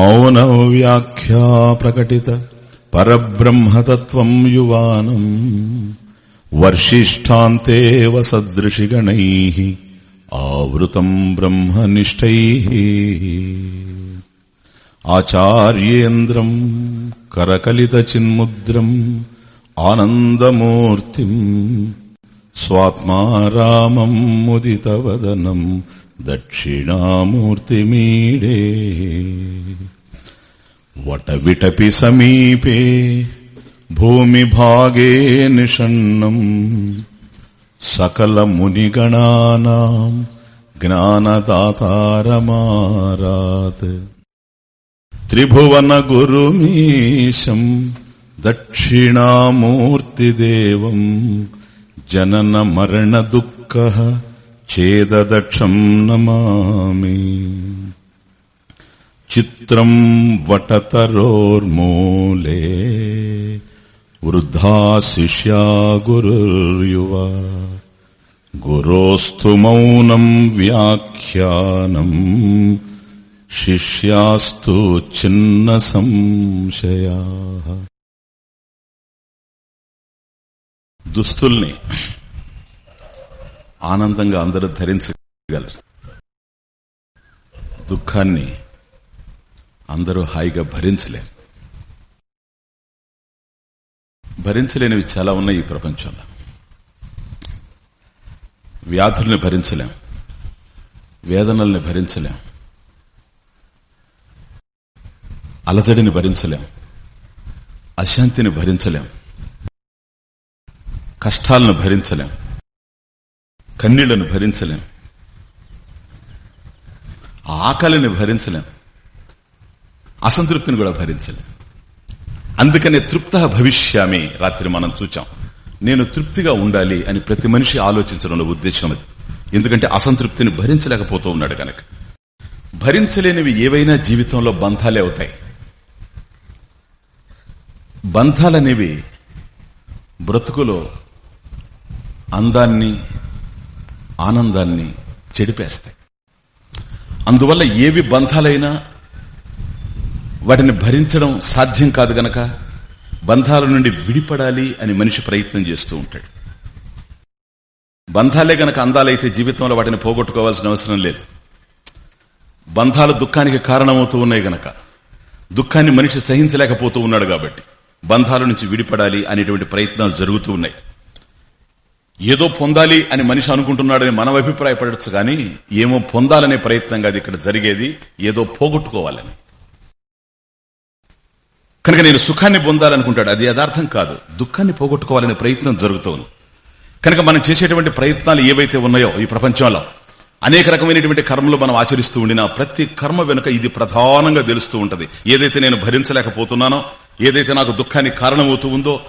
మౌన వ్యాఖ్యా ప్రకటిత పరబ్రహ్మతత్వం యువానం వర్షిష్టాంతేవ సదృశిగణై ఆవృతం బ్రహ్మనిష్టై ఆచార్యేంద్రం కరకలితచిన్ముద్రం ఆనందమూర్తిం స్వాత్మా రామం दक्षिणामूर्तिमीडे वटविटपि समीपे भूमिभागे निषण्णम् सकलमुनिगणानाम् ज्ञानदातारमारात् त्रिभुवनगुरुमीशम् दक्षिणामूर्तिदेवम् जननमरणदुःखः चेददक्षम् नमामि चित्रम् वटतरोर्मूले వృద్ధా శిష్యా గురుర్యువా గురోస్తు మౌనం వ్యాఖ్యానం శిష్యాస్తు చిన్న సంశయా దుస్తుల్ని ఆనందంగా అందరూ ధరించగలరు. దుఃఖాన్ని అందరూ హాయిగా భరించలేరు. భరించలేనివి చాలా ఉన్నాయి ఈ ప్రపంచంలో. వ్యాధుల్ని భరించలేం. వేదనల్ని భరించలేం. అలజడిని భరించలేం. అశాంతిని భరించలేం. కష్టాలను భరించలేం. కన్నీళ్ళను భరించలేం. ఆకలిని భరించలేం. అసంతృప్తిని కూడా భరించలేం. అందుకనే తృప్త భవిష్యామి రాత్రి మనం చూచాం. నేను తృప్తిగా ఉండాలి అని ప్రతి మనిషి ఆలోచించడంలో ఉద్దేశం అది. ఎందుకంటే అసంతృప్తిని భరించలేకపోతూ ఉన్నాడు కనుక భరించలేనివి ఏవైనా జీవితంలో బంధాలే అవుతాయి. బంధాలనేవి బ్రతుకులో అందాన్ని ఆనందాన్ని చెడిపేస్తాయి. అందువల్ల ఏవి బంధాలైనా వాటిని భరించడం సాధ్యం కాదు గనక బంధాల నుండి విడిపడాలి అని మనిషి ప్రయత్నం చేస్తూ ఉంటాడు. బంధాలే గనక అందాలైతే జీవితంలో వాటిని పోగొట్టుకోవాల్సిన అవసరం లేదు. బంధాలు దుఃఖానికి కారణమవుతూ ఉన్నాయి గనక దుఃఖాన్ని మనిషి సహించలేకపోతూ ఉన్నాడు కాబట్టి బంధాల నుంచి విడిపడాలి అనేటువంటి ప్రయత్నాలు జరుగుతూ ఉన్నాయి. ఏదో పొందాలి అని మనిషి అనుకుంటున్నాడని మనం అభిప్రాయపడచ్చు కానీ ఏమో పొందాలనే ప్రయత్నం కాదు ఇక్కడ జరిగేది ఏదో పోగొట్టుకోవాలని. కనుక నేను సుఖాన్ని పొందాలనుకుంటాడు అది యథార్థం కాదు. దుఃఖాన్ని పోగొట్టుకోవాలనే ప్రయత్నం జరుగుతోంది. కనుక మనం చేసేటువంటి ప్రయత్నాలు ఏవైతే ఉన్నాయో ఈ ప్రపంచంలో అనేక రకమైనటువంటి కర్మలు మనం ఆచరిస్తూ ఉండినా ప్రతి కర్మ వెనుక ఇది ప్రధానంగా తెలుస్తూ ఉంటది. ఏదైతే నేను భరించలేకపోతున్నానో ఏదైతే నాకు దుఃఖానికి కారణమవుతూ ఉందో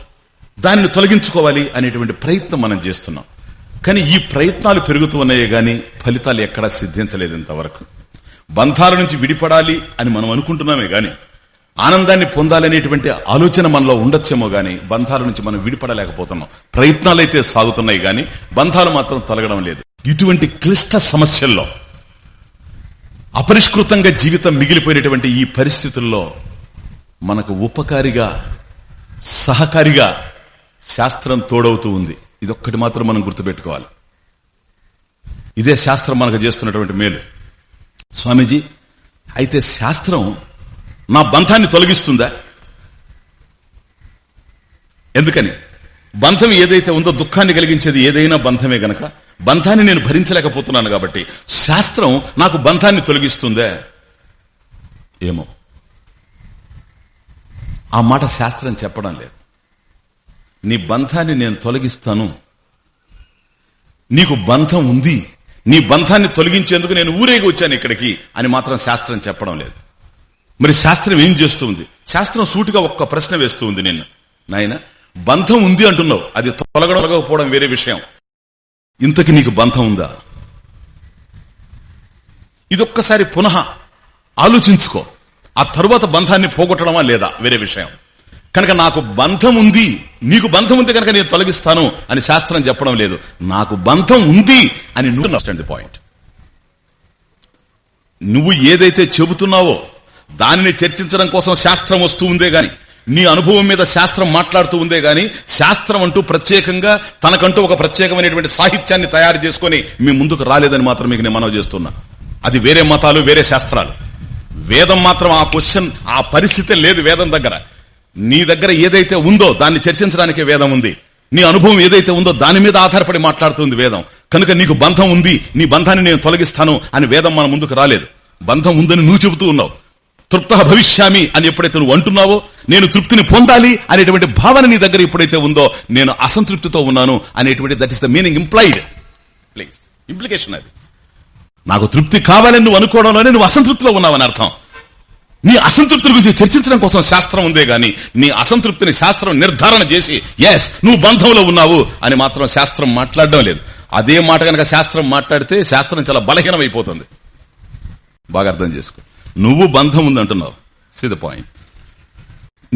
దాన్ని తొలగించుకోవాలి అనేటువంటి ప్రయత్నం మనం చేస్తున్నాం. కానీ ఈ ప్రయత్నాలు పెరుగుతూ ఉన్నాయే గాని ఫలితాలు ఎక్కడా సిద్ధించలేదు ఇంతవరకు బంధాల నుంచి విడిపడాలి అని మనం అనుకుంటున్నామే గాని ఆనందాన్ని పొందాలనేటువంటి ఆలోచన మనలో ఉండొచ్చేమో గాని బంధాల నుంచి మనం విడిపడలేకపోతున్నాం. ప్రయత్నాలైతే సాగుతున్నాయి గాని బంధాలు మాత్రం తొలగడం లేదు. ఇటువంటి క్లిష్ట సమస్యల్లో అపరిష్కృతంగా జీవితం మిగిలిపోయినటువంటి ఈ పరిస్థితుల్లో మనకు ఉపకారిగా సహకారిగా శాస్త్రం తోడవుతూ ఉంది. ఇదొక్కటి మాత్రం మనం గుర్తుపెట్టుకోవాలి. ఇదే శాస్త్రం మనకు చేస్తున్నటువంటి మేలు. స్వామీజీ అయితే శాస్త్రం నా బంధాన్ని తొలగిస్తుందా? ఎందుకని? బంధం ఏదైతే ఉందో దుఃఖాన్ని కలిగించేది ఏదైనా బంధమే గనక బంధాన్ని నేను భరించలేకపోతున్నాను కాబట్టి శాస్త్రం నాకు బంధాన్ని తొలగిస్తుందే? ఏమో. ఆ మాట శాస్త్రం చెప్పడం లేదు. నీ బంధాన్ని నేను తొలగిస్తాను. నీకు బంధం ఉంది. నీ బంధాన్ని తొలగించేందుకు నేను ఊరేగి వచ్చాను ఇక్కడికి అని మాత్రం శాస్త్రం చెప్పడం లేదు. మరి శాస్త్రం ఏం చేస్తుంది శాస్త్రం సూటిగా ఒక్క ప్రశ్న వేస్తూ ఉంది నిన్ను. నాయన బంధం ఉంది అంటున్నావు. అది తొలగడకపోవడం వేరే విషయం. ఇంతకి నీకు బంధం ఉందా? ఇదొక్కసారి పునః ఆలోచించుకో. ఆ తరువాత బంధాన్ని పోగొట్టడమా లేదా? వేరే విషయం. కనుక నాకు బంధం ఉంది నీకు బంధం ఉంది కనుక నేను తొలగిస్తాను అని శాస్త్రం చెప్పడం లేదు. నాకు బంధం ఉంది అని నువ్వు నష్టండి పాయింట్ నువ్వు ఏదైతే చెబుతున్నావో దానిని చర్చించడం కోసం శాస్త్రం వస్తూ ఉందే గాని నీ అనుభవం మీద శాస్త్రం మాట్లాడుతూ ఉందే గాని శాస్త్రం అంటూ ప్రత్యేకంగా తనకంటూ ఒక ప్రత్యేకమైనటువంటి సాహిత్యాన్ని తయారు చేసుకుని మీ ముందుకు రాలేదని మాత్రం మీకు నేను మనవి చేస్తున్నా. అది వేరే మతాలు వేరే శాస్త్రాలు. వేదం మాత్రం ఆ క్వశ్చన్ ఆ పరిస్థితి లేదు వేదం దగ్గర. నీ దగ్గర ఏదైతే ఉందో దాన్ని చర్చించడానికి వేదం ఉంది. నీ అనుభవం ఏదైతే ఉందో దాని మీద ఆధారపడి మాట్లాడుతుంది వేదం. కనుక నీకు బంధం ఉంది నీ బంధాన్ని నేను తొలగిస్తాను అని వేదం మన ముందుకు రాలేదు. బంధం ఉందని నువ్వు చెబుతూ ఉన్నావు. తృప్త భవిష్యామి అని ఎప్పుడైతే నువ్వు అంటున్నావో నేను తృప్తిని పొందాలి అనేటువంటి భావన నీ దగ్గర ఎప్పుడైతే ఉందో నేను అసంతృప్తితో ఉన్నాను అనేటువంటి that is the meaning implied please implication అది. నాకు తృప్తి కావాలని నువ్వు అనుకోవడంలోనే నువ్వు అసంతృప్తిలో ఉన్నావని అర్థం. నీ అసంతృప్తి గురించి చర్చించడం కోసం శాస్త్రం ఉందే గాని నీ అసంతృప్తిని శాస్త్రం నిర్ధారణ చేసి ఎస్ నువ్వు బంధంలో ఉన్నావు అని మాత్రం శాస్త్రం మాట్లాడడం లేదు. అదే మాట కనుక శాస్త్రం మాట్లాడితే శాస్త్రం చాలా బలహీనమైపోతుంది. బాగా అర్థం చేసుకో. నువ్వు బంధం ఉంది అంటున్నావు. సి పాయింట్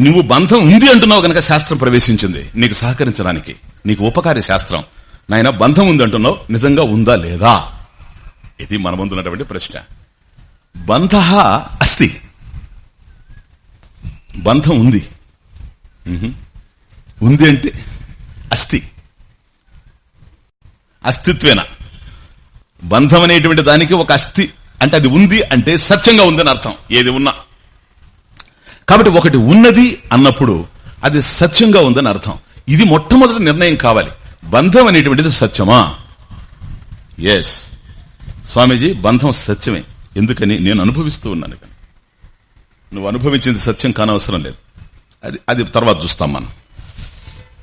నువ్వు బంధం ఉంది అంటున్నావు కనుక శాస్త్రం ప్రవేశించింది. నీకు సహకరించడానికి నీకు ఉపకారి శాస్త్రం. నాయన బంధం ఉంది అంటున్నావు. నిజంగా ఉందా లేదా? ఇది మన ముందున్నటువంటి ప్రశ్న. బంధ అస్తి. బంధం ఉంది. ఉంది అంటే అస్థి. అస్తిత్వేన. బంధం అనేటువంటి దానికి ఒక అస్థి అంటే అది ఉంది అంటే సత్యంగా ఉందని అర్థం. ఏది ఉన్నా. కాబట్టి ఒకటి ఉన్నది అన్నప్పుడు అది సత్యంగా ఉందని అర్థం. ఇది మొట్టమొదటి నిర్ణయం కావాలి. బంధం అనేటువంటిది సత్యమా? ఎస్ స్వామీజీ బంధం సత్యమే. ఎందుకని? నేను అనుభవిస్తూ ఉన్నాను నువ్వు అనుభవించింది సత్యం కానవసరం లేదు. అది అది తర్వాత చూస్తాం మనం.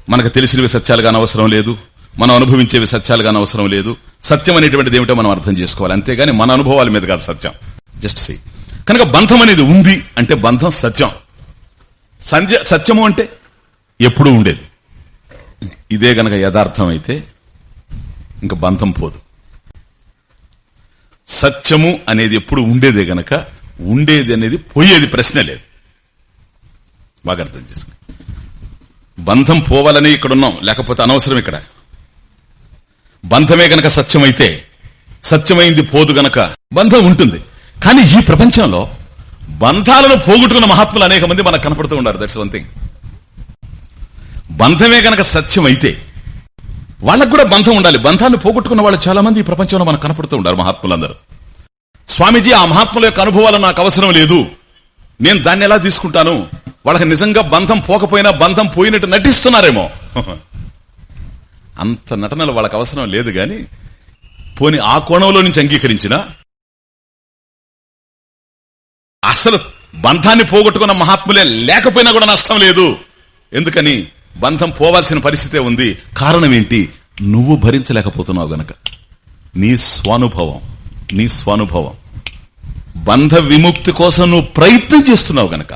మనకు తెలిసినవి సత్యాలు కానవసరం లేదు. మనం అనుభవించేవి సత్యాలు కానవసరం లేదు. సత్యం అనేటువంటిది ఏమిటో మనం అర్థం చేసుకోవాలి. అంతేగాని మన అనుభవాల మీద కాదు సత్యం. Just see. కనుక బంధం అనేది ఉంది అంటే బంధం సత్యం. సంధ్య సత్యము అంటే ఎప్పుడూ ఉండేది. ఇదే గనక యథార్థం అయితే ఇంకా బంధం పోదు. సత్యము అనేది ఎప్పుడు ఉండేదే గనక ఉండేది అనేది పోయేది ప్రశ్న లేదు. బాగా అర్థం చేసుకో. బంధం పోవాలని ఇక్కడ ఉన్నాం లేకపోతే అనవసరం ఇక్కడ. బంధమే గనక సత్యమైతే సత్యమైంది పోదు గనక బంధం ఉంటుంది. కానీ ఈ ప్రపంచంలో బంధాలను పోగొట్టుకున్న మహాత్ములు అనేక మంది మనకు కనపడుతూ ఉన్నారు దట్స్ వన్ థింగ్ బంధమే గనక సత్యమైతే వాళ్ళకు కూడా బంధం ఉండాలి. బంధాన్ని పోగొట్టుకున్న వాళ్ళు చాలా మంది ఈ ప్రపంచంలో మనకు కనపడుతూ ఉన్నారు మహాత్ములందరూ. స్వామీజీ ఆ మహాత్ముల యొక్క అనుభవాలు నాకు అవసరం లేదు. నేను దాన్ని ఎలా తీసుకుంటాను? వాళ్ళకి నిజంగా బంధం పోకపోయినా బంధం పోయినట్టు నటిస్తున్నారేమో. అంత నటనలు వాళ్ళకి అవసరం లేదు గాని పోని ఆ కోణంలో నుంచి అంగీకరించిన? అసలు బంధాన్ని పోగొట్టుకున్న మహాత్ములే లేకపోయినా కూడా నష్టం లేదు. ఎందుకని? బంధం పోవాల్సిన పరిస్థితే ఉంది. కారణం ఏంటి? నువ్వు భరించలేకపోతున్నావు గనక. నీ స్వానుభవం నీ స్వానుభవం. బంధ విముక్తి కోసం నువ్వు ప్రయత్నం చేస్తున్నావు గనక.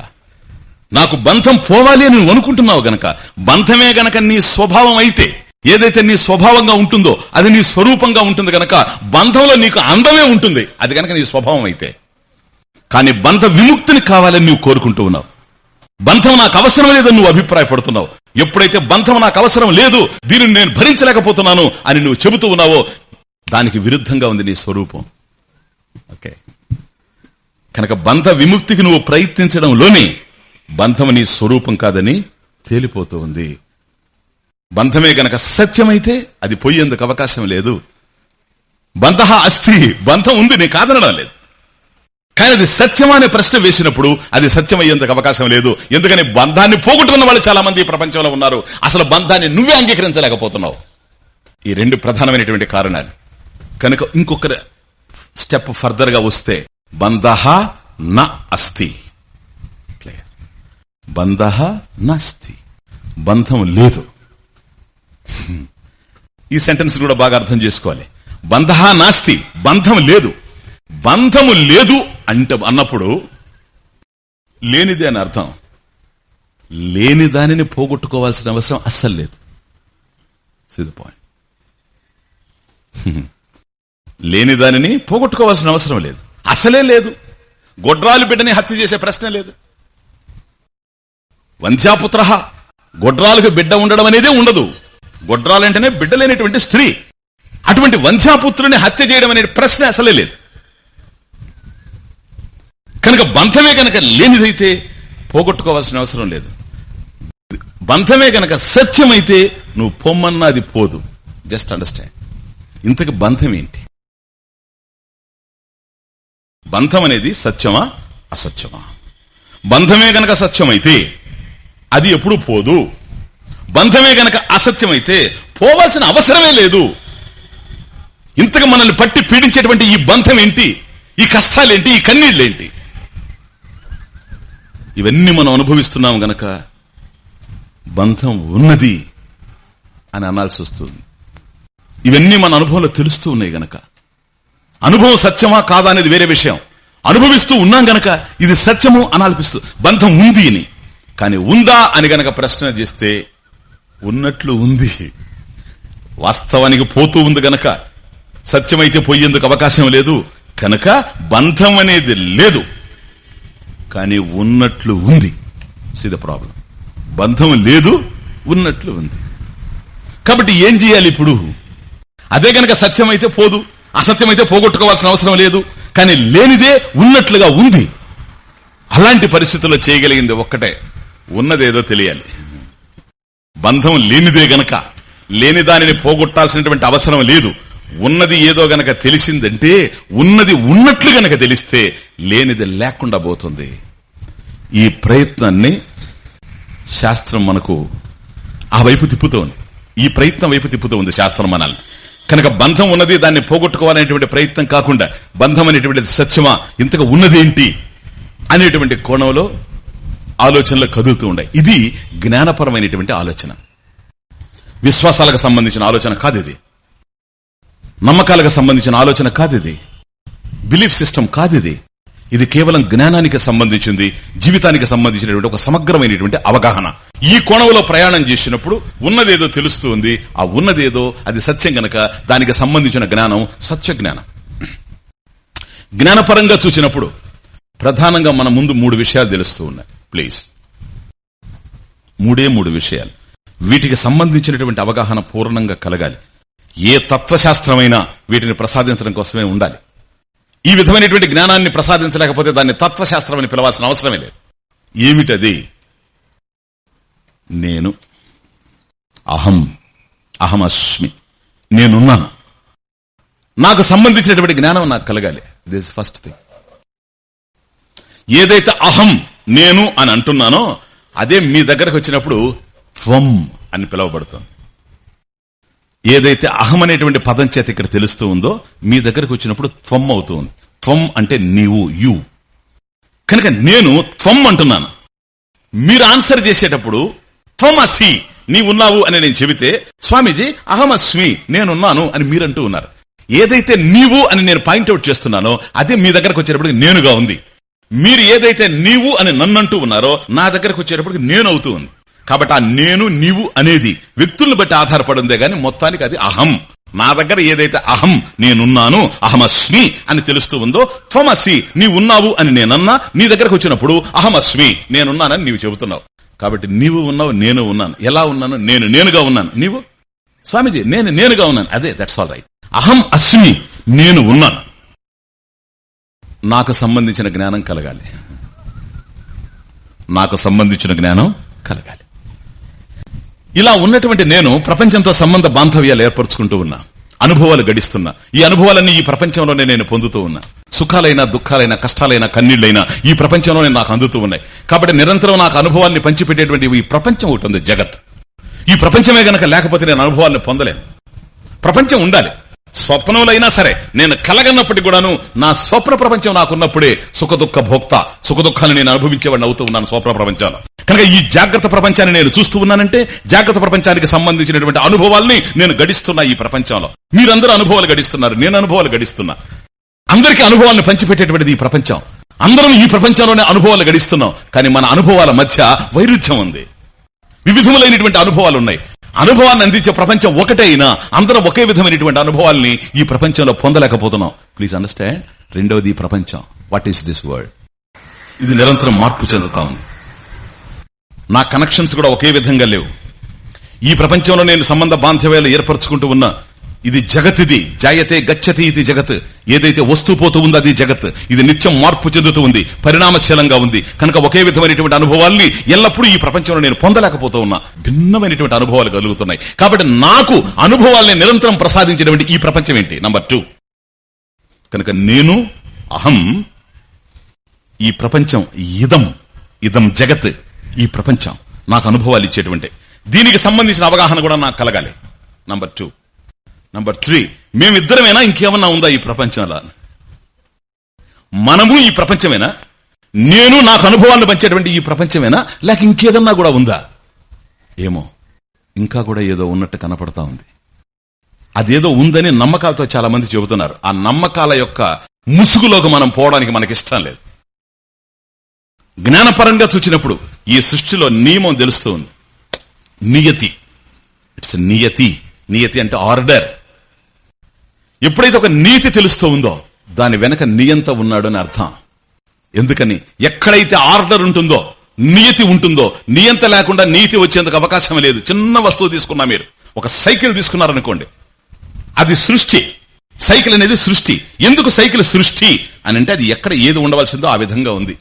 నాకు బంధం పోవాలి అని నువ్వు అనుకుంటున్నావు గనక. బంధమే గనక నీ స్వభావం అయితే ఏదైతే నీ స్వభావంగా ఉంటుందో అది నీ స్వరూపంగా ఉంటుంది గనక బంధంలో నీకు అందమే ఉంటుంది. అది గనక నీ స్వభావం అయితే. కానీ బంధ విముక్తిని కావాలని నువ్వు కోరుకుంటూ ఉన్నావు. బంధం నాకు అవసరం లేదని నువ్వు అభిప్రాయపడుతున్నావు. ఎప్పుడైతే బంధం నాకు అవసరం లేదు దీనిని నేను భరించలేకపోతున్నాను అని నువ్వు చెబుతూ ఉన్నావో దానికి విరుద్ధంగా ఉంది నీ స్వరూపం. ఓకే. కనుక బంధ విముక్తికి నువ్వు ప్రయత్నించడంలోనే బంధం నీ స్వరూపం కాదని తేలిపోతూ ఉంది. బంధమే గనక సత్యమైతే అది పోయేందుకు అవకాశం లేదు. బంధ అస్థి బంధం ఉంది నేను కాదనడం లేదు. కానీ అది సత్యమా అనే ప్రశ్న వేసినప్పుడు అది సత్యమయ్యేందుకు అవకాశం లేదు. ఎందుకని బంధాన్ని పోగొట్టుకున్న వాళ్ళు చాలా మంది ప్రపంచంలో ఉన్నారు. అసలు బంధాన్ని నువ్వే అంగీకరించలేకపోతున్నావు. ఈ రెండు ప్రధానమైనటువంటి కారణాలు. కనుక ఇంకొక స్టెప్ ఫర్దర్గా వస్తే బంధ న అస్తి. బంధ నస్తి. బంధం లేదు. ఈ సెంటెన్స్ కూడా బాగా అర్థం చేసుకోవాలి. బంధ నాస్తి బంధం లేదు. బంధము లేదు అంటే అన్నప్పుడు లేనిది అని అర్థం. లేని దానిని పోగొట్టుకోవాల్సిన అవసరం అస్సలు లేదు. సిద్ధ పాయింట్ లేని దానిని పోగొట్టుకోవాల్సిన అవసరం లేదు. అసలే లేదు. గొడ్రాలు బిడ్డని హత్య చేసే ప్రశ్న లేదు. వంధ్యాపుత్ర గొడ్రాలకు బిడ్డ ఉండడం అనేదే ఉండదు. గొడ్రాలంటేనే బిడ్డలేనటువంటి స్త్రీ. అటువంటి వంధ్యాపుత్రుని హత్య చేయడం అనే ప్రశ్న అసలే లేదు. కనుక కనుక బంధమే కనుక లేనిదైతే పోగొట్టుకోవాల్సిన అవసరం లేదు. బంధమే గనక సత్యమైతే నువ్వు పొమ్మన్నా అది పోదు. Just understand. ఇంతకు బంధం ఏంటి? బంధం అనేది సత్యమా? అసత్యమా? బంధమే గనక సత్యమైతే అది ఎప్పుడు పోదు. బంధమే గనక అసత్యమైతే పోవాల్సిన అవసరమే లేదు. ఇంతగా మనల్ని పట్టి పీడించేటువంటి ఈ బంధం ఏంటి ఈ కష్టాలేంటి? ఈ కన్నీళ్ళేంటి? ఇవన్నీ మనం అనుభవిస్తున్నాం గనక బంధం ఉన్నది అని అనాల్సి వస్తుంది. ఇవన్నీ మన అనుభవంలో తెలుస్తూ ఉన్నాయి గనక. అనుభవం సత్యమా కాదా అనేది వేరే విషయం. అనుభవిస్తూ ఉన్నాం గనక ఇది సత్యము అనాల్పిస్తూ బంధం ఉంది అని. కానీ ఉందా అని గనక ప్రశ్న చేస్తే ఉన్నట్లు ఉంది. వాస్తవానికి పోతూ ఉంది గనక. సత్యమైతే పోయేందుకు అవకాశం లేదు? కనుక బంధం అనేది లేదు. కానీ ఉన్నట్లు ఉంది. సి ద ప్రాబ్లం బంధం లేదు ఉన్నట్లు ఉంది. కాబట్టి ఏం చేయాలి ఇప్పుడు? అదే గనక సత్యమైతే పోదు. అసత్యమైతే పోగొట్టుకోవాల్సిన అవసరం లేదు కానీ లేనిదే ఉన్నట్లుగా ఉంది. అలాంటి పరిస్థితుల్లో చేయగలిగింది ఒక్కటే. ఉన్నదేదో తెలియాలి. బంధం లేనిదే గనక లేని దానిని పోగొట్టాల్సినటువంటి అవసరం లేదు. ఉన్నది ఏదో గనక తెలిసిందంటే ఉన్నది ఉన్నట్లు గనక తెలిస్తే లేనిది లేకుండా పోతుంది. ఈ ప్రయత్నాన్ని శాస్త్రం మనకు ఆ వైపు తిప్పుతూ ఉంది ఈ ప్రయత్నం వైపు తిప్పుతూ ఉంది శాస్త్రం మనల్ని. కనుక బంధం ఉన్నది దాన్ని పోగొట్టుకోవాలనేటువంటి ప్రయత్నం కాకుండా బంధం అనేటువంటిది సత్యమా? ఇంతగా ఉన్నదేంటి? అనేటువంటి కోణంలో ఆలోచనలు కదులుతూ ఉన్నాయి. ఇది జ్ఞానపరమైనటువంటి ఆలోచన. విశ్వాసాలకు సంబంధించిన ఆలోచన కాదు ఇది. నమ్మకాలకు సంబంధించిన ఆలోచన కాదు ఇది. బిలీఫ్ సిస్టమ్ కాదు ఇది. ఇది కేవలం జ్ఞానానికి సంబంధించింది జీవితానికి సంబంధించినటువంటి ఒక సమగ్రమైనటువంటి అవగాహన. ఈ కోణంలో ప్రయాణం చేసినప్పుడు ఉన్నదేదో తెలుస్తూ ఉంది ఆ ఉన్నదేదో అది సత్యం గనక దానికి సంబంధించిన జ్ఞానం సత్య జ్ఞానం జ్ఞానపరంగా చూసినప్పుడు ప్రధానంగా మన ముందు మూడు విషయాలు తెలుస్తూ ఉన్నాయి. ప్లీజ్. మూడే మూడు విషయాలు. వీటికి సంబంధించినటువంటి అవగాహన పూర్ణంగా కలగాలి. ఏ తత్వశాస్త్రమైనా వీటిని ప్రసాదించడం కోసమే ఉండాలి. ఈ విధమైనటువంటి జ్ఞానాన్ని ప్రసాదించలేకపోతే దాన్ని తత్వశాస్త్రం అని పిలవాల్సిన అవసరమే లేదు. ఏమిటది? నేను. అహం. అహమస్మి. నేనున్నాను. నాకు సంబంధించినటువంటి జ్ఞానం నాకు కలగాలి. దిస్ ఫస్ట్ థింగ్ ఏదైతే అహం నేను అని అంటున్నానో అదే మీ దగ్గరకు వచ్చినప్పుడు త్వం అని పిలువబడుతుంది. ఏదైతే అహం అనేటువంటి పదం చేత ఇక్కడ తెలుస్తూ ఉందో మీ దగ్గరకు వచ్చినప్పుడు త్వం అవుతుంది త్వం అంటే నీవు యు కనుక నేను త్వం అంటున్నాను. మీరు ఆన్సర్ చేసేటప్పుడు త్వం త్వమసి నీవున్నావు అని నేను చెబితే స్వామీజీ అహమస్మి నేనున్నాను అని మీరంటూ ఉన్నారు. ఏదైతే నీవు అని నేను పాయింట్అవుట్ చేస్తున్నానో అదే మీ దగ్గరకు వచ్చేటప్పుడు నేనుగా ఉంది. మీరు ఏదైతే నీవు అని నన్నంటూ ఉన్నారో నా దగ్గరకు వచ్చేటప్పటికి నేను అవుతూ ఉంది. కాబట్టి ఆ నేను నీవు అనేది వ్యక్తులను బట్టి ఆధారపడిందే గాని మొత్తానికి అది అహం. నా దగ్గర ఏదైతే అహం నేనున్నాను అహమస్మి అని తెలుస్తూ ఉందో త్వమసి నీ ఉన్నావు అని నేనన్నా నీ దగ్గరకు వచ్చినప్పుడు అహమస్మి నేనున్నానని నీవు చెబుతున్నావు. కాబట్టి నీవు ఉన్నావు నేను ఉన్నాను. ఎలా ఉన్నాను? నేను నేనుగా ఉన్నాను. నీవు? స్వామీజీ నేను నేనుగా ఉన్నాను. అదే దట్స్ ఆల్ రైట్ అహం అస్మి నేను ఉన్నాను. నాకు సంబంధించిన జ్ఞానం కలగాలి. నాకు సంబంధించిన జ్ఞానం కలగాలి. ఇలా ఉన్నటువంటి నేను ప్రపంచంతో సంబంధ బాంధవ్యాలు ఏర్పరచుకుంటూ ఉన్నా. అనుభవాలు గడిస్తున్నా. ఈ అనుభవాలన్నీ ఈ ప్రపంచంలోనే నేను పొందుతూ ఉన్నా. సుఖాలైనా దుఃఖాలైనా కష్టాలైనా కన్నీళ్ళైనా ఈ ప్రపంచంలోనే నాకు అందుతూ ఉన్నాయి. కాబట్టి నిరంతరం నాకు అనుభవాల్ని పంచిపెట్టేటువంటి ఈ ప్రపంచం ఒకటి ఉంది జగత్. ఈ ప్రపంచమే గనక లేకపోతే నేను అనుభవాల్ని పొందలేను. ప్రపంచం ఉండాలి. స్వప్నములైనా సరే నేను కలగన్నప్పటికి కూడాను నా స్వప్న ప్రపంచం నాకున్నప్పుడే సుఖ దుఃఖ భోక్త సుఖ దుఃఖాన్ని నేను అనుభవించేవాడిని అవుతూ ఉన్నాను స్వప్న ప్రపంచంలో. కనుక ఈ జాగ్రత్త ప్రపంచాన్ని నేను చూస్తూ ఉన్నానంటే జాగ్రత్త ప్రపంచానికి సంబంధించినటువంటి అనుభవాల్ని నేను గడిస్తున్నా ఈ ప్రపంచంలో. మీరందరూ అనుభవాలు గడిస్తున్నారు నేను అనుభవాలు గడిస్తున్నా. అందరికీ అనుభవాలను పంచిపెట్టేటువంటిది ఈ ప్రపంచం. అందరం ఈ ప్రపంచంలోనే అనుభవాలు గడిస్తున్నాం కానీ మన అనుభవాల మధ్య వైరుధ్యం ఉంది. వివిధములైనటువంటి అనుభవాలు ఉన్నాయి. అనుభవాన్ని అందించే ప్రపంచం ఒకటే అయినా అందరం ఒకే విధమైనటువంటి అనుభవాల్ని ఈ ప్రపంచంలో పొందలేకపోతున్నాం. ప్లీజ్ అండర్స్టాండ్ రెండవది ప్రపంచం. వాట్ ఈస్ దిస్ వరల్డ్ ఇది నిరంతరం మార్పు చెందుతా ఉంది. నా కనెక్షన్స్ కూడా ఒకే విధంగా లేవు. ఈ ప్రపంచంలో నేను సంబంధ బాంధవ్యాలు ఏర్పరచుకుంటూ ఉన్నా ఇది జగత్ ఇది జాయతే గచ్చతి ఇది జగత్. ఏదైతే వస్తూ పోతూ ఉందో అది జగత్. ఇది నిత్యం మార్పు చెందుతూ ఉంది పరిణామశీలంగా ఉంది. కనుక ఒకే విధమైనటువంటి అనుభవాల్ని ఎల్లప్పుడూ ఈ ప్రపంచంలో నేను పొందలేకపోతూ ఉన్నా. భిన్నమైనటువంటి అనుభవాలు కలుగుతున్నాయి. కాబట్టి నాకు అనుభవాల్ని నిరంతరం ప్రసాదించినటువంటి ఈ ప్రపంచం ఏంటి? నంబర్ టూ కనుక నేను అహం ఈ ప్రపంచం ఇదం ఇదం జగత్. ఈ ప్రపంచం నాకు అనుభవాలు ఇచ్చేటువంటి. దీనికి సంబంధించిన అవగాహన కూడా నాకు కలగాలి. నంబర్ టూ నంబర్ త్రీ మేమిద్దరమేనా? ఇంకేమన్నా ఉందా ఈ ప్రపంచంలో? మనము ఈ ప్రపంచమేనా? నేను నాకు అనుభవాలను పంచేటువంటి ఈ ప్రపంచమేనా? లేక ఇంకేదన్నా కూడా ఉందా? ఏమో. ఇంకా కూడా ఏదో ఉన్నట్టు కనపడతా ఉంది. అదేదో ఉందని నమ్మకాలతో చాలా మంది చెబుతున్నారు. ఆ నమ్మకాల యొక్క ముసుగులోకి మనం పోవడానికి మనకి ఇష్టం లేదు. జ్ఞానపరంగా చూచినప్పుడు ఈ సృష్టిలో నియమం తెలుస్తూ ఉంది నియతి. ఇట్స్ నియతి. నియతి అంటే ఆర్డర్. ఎప్పుడైతే ఒక నీతి తెలుస్తూ ఉందో దాని వెనక నియంత ఉన్నాడు అని అర్థం. ఎందుకని? ఎక్కడైతే ఆర్డర్ ఉంటుందో నియతి ఉంటుందో నియంత లేకుండా నీతి వచ్చేందుకు అవకాశం లేదు. చిన్న వస్తువు తీసుకున్నా మీరు. ఒక సైకిల్ తీసుకున్నారనుకోండి. అది సృష్టి. సైకిల్ అనేది సృష్టి. ఎందుకు సైకిల్ సృష్టి? అని అంటే అది ఎక్కడ ఏది ఉండవలసిందో ఆ విధంగా ఉంది.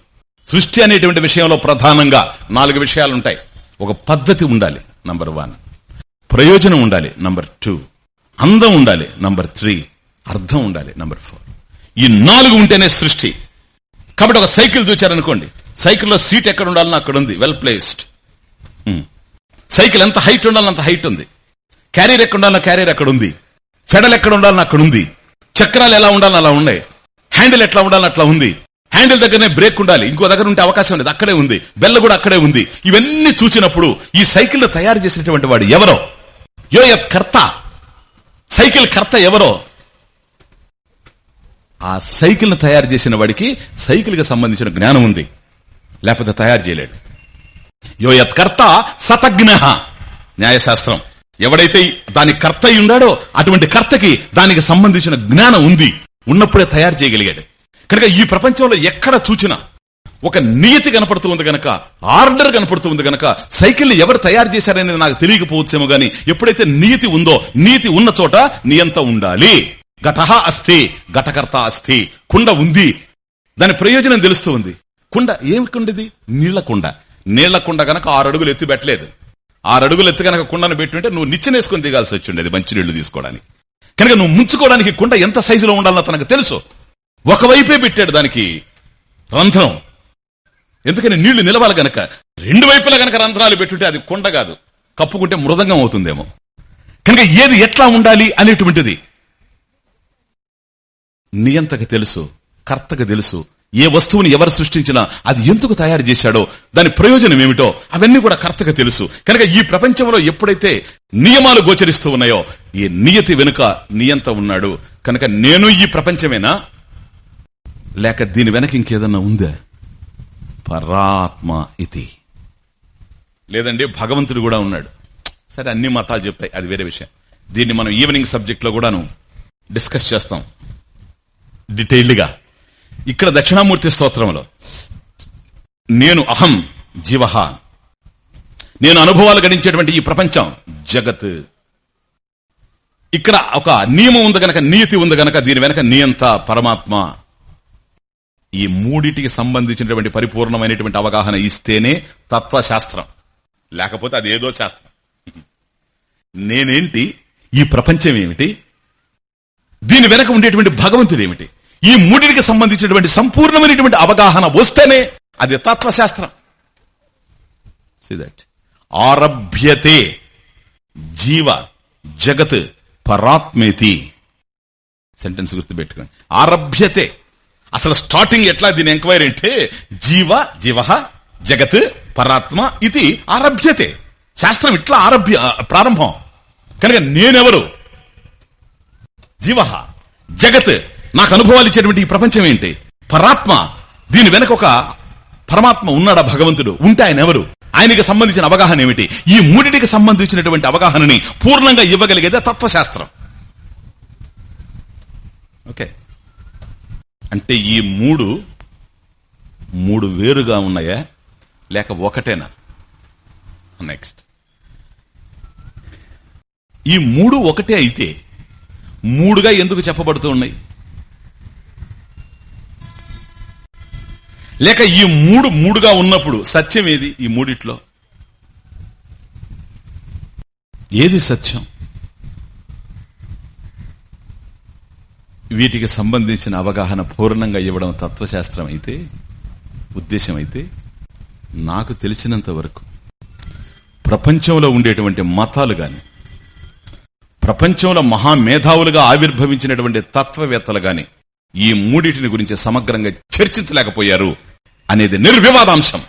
సృష్టి అనేటువంటి విషయంలో ప్రధానంగా నాలుగు విషయాలుంటాయి. ఒక పద్ధతి ఉండాలి నంబర్ వన్ ప్రయోజనం ఉండాలి నంబర్ టూ అందం ఉండాలి నంబర్ త్రీ అర్థం ఉండాలి నంబర్ ఫోర్ ఈ నాలుగు ఉంటేనే సృష్టి. కాబట్టి ఒక సైకిల్ చూచారనుకోండి. సైకిల్లో సీట్ ఎక్కడ ఉండాలని అక్కడ ఉంది వెల్ ప్లేస్డ్ hmm. సైకిల్ ఎంత హైట్ ఉండాలని అంత హైట్ ఉంది. క్యారియర్ ఎక్కడ ఉండాలన్న క్యారియర్ అక్కడ ఉంది ఫెడల్ ఎక్కడ ఉండాలని అక్కడ ఉంది చక్రాలు ఎలా ఉండాలని అలా ఉన్నాయి. హ్యాండిల్ ఎట్లా ఉండాలని అట్లా ఉంది. హ్యాండిల్ దగ్గరనే బ్రేక్ ఉండాలి. ఇంకో దగ్గర ఉంటే అవకాశం లేదు అక్కడే ఉంది. బెల్ల కూడా అక్కడే ఉంది. ఇవన్నీ చూసినప్పుడు ఈ సైకిల్ తయారు చేసినటువంటి వాడు ఎవరో? యోయత్ కర్త. సైకిల్ కర్త ఎవరో? ఆ సైకిల్ తయారు చేసిన వాడికి సైకిల్కి సంబంధించిన జ్ఞానం ఉంది. లేకపోతే తయారు చేయలేడు. యోయత్కర్త కర్త సతజ్ఞ. న్యాయశాస్త్రం. ఎవడైతే దాని కర్త ఉండాడో అటువంటి కర్తకి దానికి సంబంధించిన జ్ఞానం ఉంది. ఉన్నప్పుడే తయారు చేయగలిగాడు. కనుక ఈ ప్రపంచంలో ఎక్కడ చూచినా ఒక నియతి కనపడుతూ ఉంది గనక ఆర్డర్ కనపడుతూ ఉంది గనక సైకిల్ని ఎవరు తయారు చేశారనేది నాకు తెలియకపోవచ్చేమో గాని ఎప్పుడైతే నీతి ఉందో నీతి ఉన్న చోట నియంత ఉండాలి. ఘటహ అస్థి ఘటకర్త అస్థి కుండ ఉంది. దాని ప్రయోజనం తెలుస్తూ ఉంది కుండ ఏమి కుండది? నీళ్ళ కుండ. నీళ్ళ కుండ గనక ఆరు అడుగులు ఎత్తి పెట్టలేదు. ఆరు అడుగులు ఎత్తి గనక కుండను పెట్టుంటే నువ్వు నిచ్చెనేసుకుని దిగాల్సి వచ్చిండేది మంచినీళ్ళు తీసుకోవడానికి. కనుక నువ్వు ముంచుకోవడానికి కుండ ఎంత సైజులో ఉండాలో తనకు తెలుసు. ఒకవైపే పెట్టాడు దానికి రంధ్రం. ఎందుకని నీళ్ళు నిలవాలి గనక? రెండు వైపులా గనక రంధ్రాలు పెట్టుంటే అది కొండ కాదు. కప్పుకుంటే మృదంగం అవుతుందేమో. కనుక ఏది ఎట్లా ఉండాలి అనేటువంటిది నియంతకు తెలుసు కర్తకు తెలుసు ఏ వస్తువుని ఎవరు సృష్టించినా అది ఎందుకు తయారు చేశాడో దాని ప్రయోజనం ఏమిటో అవన్నీ కూడా కర్తకు తెలుసు. కనుక ఈ ప్రపంచంలో ఎప్పుడైతే నియమాలు గోచరిస్తూ ఉన్నాయో ఈ నియతి వెనుక నియంత ఉన్నాడు. కనుక నేను ఈ ప్రపంచమేనా? లేక దీని వెనక ఇంకేదన్నా ఉందా? పరాత్మ ఇది లేదండి భగవంతుడు కూడా ఉన్నాడు. సరే అన్ని మతాలు చెప్తాయి. అది వేరే విషయం. దీన్ని మనం ఈవినింగ్ సబ్జెక్ట్లో కూడాను డిస్కస్ చేస్తాం. డీటెయిల్డ్గా. ఇక్కడ దక్షిణామూర్తి స్తోత్రంలో నేను అహం జీవహ. నేను అనుభవాలు గడించేటువంటి ఈ ప్రపంచం జగత్. ఇక్కడ ఒక నియమం ఉంది గనక నీతి ఉంది గనక దీని వెనక నియంత పరమాత్మ. ఈ మూడిటికి సంబంధించినటువంటి పరిపూర్ణమైనటువంటి అవగాహన ఇస్తేనే తత్వశాస్త్రం. లేకపోతే అదేదో శాస్త్రం. నేనేంటి? ఈ ప్రపంచం ఏమిటి? దీని వెనక ఉండేటువంటి భగవంతుడు ఏమిటి? ఈ మూడిటికి సంబంధించినటువంటి సంపూర్ణమైనటువంటి అవగాహన వస్తేనే అది తత్వశాస్త్రం. దట్ ఆరభ్యతే జీవ జగత్ పరాత్మేతి. సెంటెన్స్ గుర్తుపెట్టుకోండి. ఆరభ్యతే అసలు స్టార్టింగ్ ఎట్లా దీని ఎంక్వైరీ అంటే జీవ జీవ జగత్ పరాత్మ ఇది ఆరభ్యతే. శాస్త్రం ఇట్లా ఆరభ్య ప్రారంభం. కనుక నేనెవరు? జీవ జగత్. నాకు అనుభవాలు ఇచ్చేటువంటి ఈ ప్రపంచం ఏంటి? పరాత్మ. దీని వెనక ఒక పరమాత్మ ఉన్నాడా భగవంతుడు? ఉంటే ఆయన ఎవరు? ఆయనకి సంబంధించిన అవగాహన ఏమిటి? ఈ మూడిటికి సంబంధించినటువంటి అవగాహనని పూర్ణంగా ఇవ్వగలిగేదే తత్వశాస్త్రం. ఓకే. అంటే ఈ మూడు మూడు వేరుగా ఉన్నాయా? లేక ఒకటేనా? నెక్స్ట్ ఈ మూడు ఒకటే అయితే మూడుగా ఎందుకు చెప్పబడుతూ ఉన్నాయి? లేక ఈ మూడు మూడుగా ఉన్నప్పుడు సత్యం ఏది ఈ మూడిట్లో? ఏది సత్యం? వీటికి సంబంధించిన అవగాహన పూర్ణంగా ఇవ్వడం తత్వశాస్త్రం అయితే ఉద్దేశం అయితే నాకు తెలిసినంత వరకు ప్రపంచంలో ఉండేటువంటి మతాలు గాని ప్రపంచంలో మహామేధావులుగా ఆవిర్భవించినటువంటి తత్వవేత్తలు గాని ఈ మూడింటిని గురించి సమగ్రంగా చర్చించలేకపోయారు అనేది నిర్వివాదాంశం.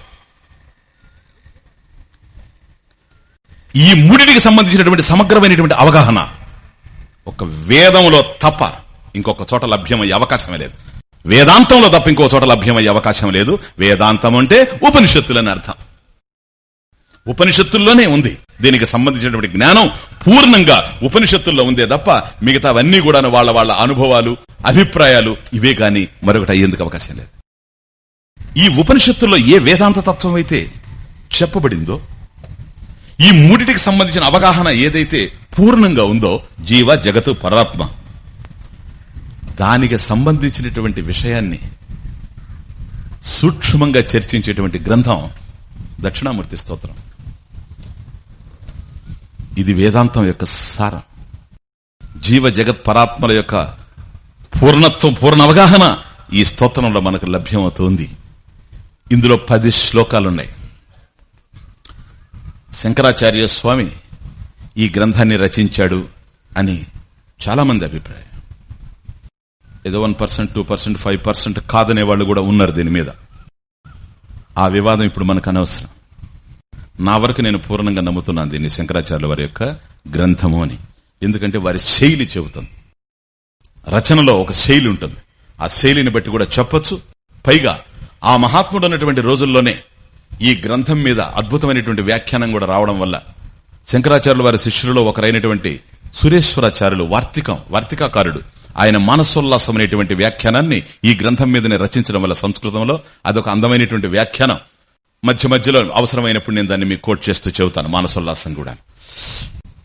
ఈ మూడింటికి సంబంధించినటువంటి సమగ్రమైనటువంటి అవగాహన ఒక వేదంలో తప్ప ఇంకొక చోట లభ్యమయ్యే అవకాశమే లేదు. వేదాంతంలో తప్ప ఇంకో చోట లభ్యమయ్యే అవకాశం లేదు. వేదాంతం అంటే ఉపనిషత్తులని అర్థం. ఉపనిషత్తుల్లోనే ఉంది. దీనికి సంబంధించినటువంటి జ్ఞానం పూర్ణంగా ఉపనిషత్తుల్లో ఉందే తప్ప మిగతావన్నీ కూడా వాళ్ళ వాళ్ళ అనుభవాలు అభిప్రాయాలు ఇవే గాని మరొకటి అయ్యేందుకు అవకాశం లేదు. ఈ ఉపనిషత్తుల్లో ఏ వేదాంత తత్వం అయితే చెప్పబడిందో ఈ మూడిటికి సంబంధించిన అవగాహన ఏదైతే పూర్ణంగా ఉందో జీవ జగతు పరాత్మ దానికి సంబంధించినటువంటి విషయాన్ని సూక్ష్మంగా చర్చించేటువంటి గ్రంథం దక్షిణామూర్తి స్తోత్రం. ఇది వేదాంతం యొక్క సారం. జీవ జగత్ పరాత్మల యొక్క పూర్ణత్వం పూర్ణ అవగాహన ఈ స్తోత్రంలో మనకు లభ్యమవుతుంది. ఇందులో పది శ్లోకాలున్నాయి. శంకరాచార్య స్వామి ఈ గ్రంథాన్ని రచించాడు అని చాలా మంది అభిప్రాయం. ఏదో one percent two percent five percent కాదనే వాళ్ళు కూడా ఉన్నారు దీని మీద. ఆ వివాదం ఇప్పుడు మనకు అనవసరం. నా వరకు నేను పూర్ణంగా నమ్ముతున్నాను దీన్ని శంకరాచార్యుల వారి యొక్క గ్రంథము అని. ఎందుకంటే వారి శైలి చెబుతుంది. రచనలో ఒక శైలి ఉంటుంది. ఆ శైలిని బట్టి కూడా చెప్పొచ్చు. పైగా ఆ మహాత్ముడు ఉన్నటువంటి రోజుల్లోనే ఈ గ్రంథం మీద అద్భుతమైనటువంటి వ్యాఖ్యానం కూడా రావడం వల్ల శంకరాచార్యుల వారి శిష్యులలో ఒకరైనటువంటి సురేశ్వరాచార్యులు వార్తికం వార్తికాకారుడు ఆయన మానసోల్లాసం అనేటువంటి వ్యాఖ్యానాన్ని ఈ గ్రంథం మీదనే రచించడం వల్ల సంస్కృతంలో అదొక అందమైనటువంటి వ్యాఖ్యానం. మధ్య మధ్యలో అవసరమైనప్పుడు నేను దాన్ని మీకు కోట్ చేస్తూ చెబుతాను మానసోల్లాసం కూడా.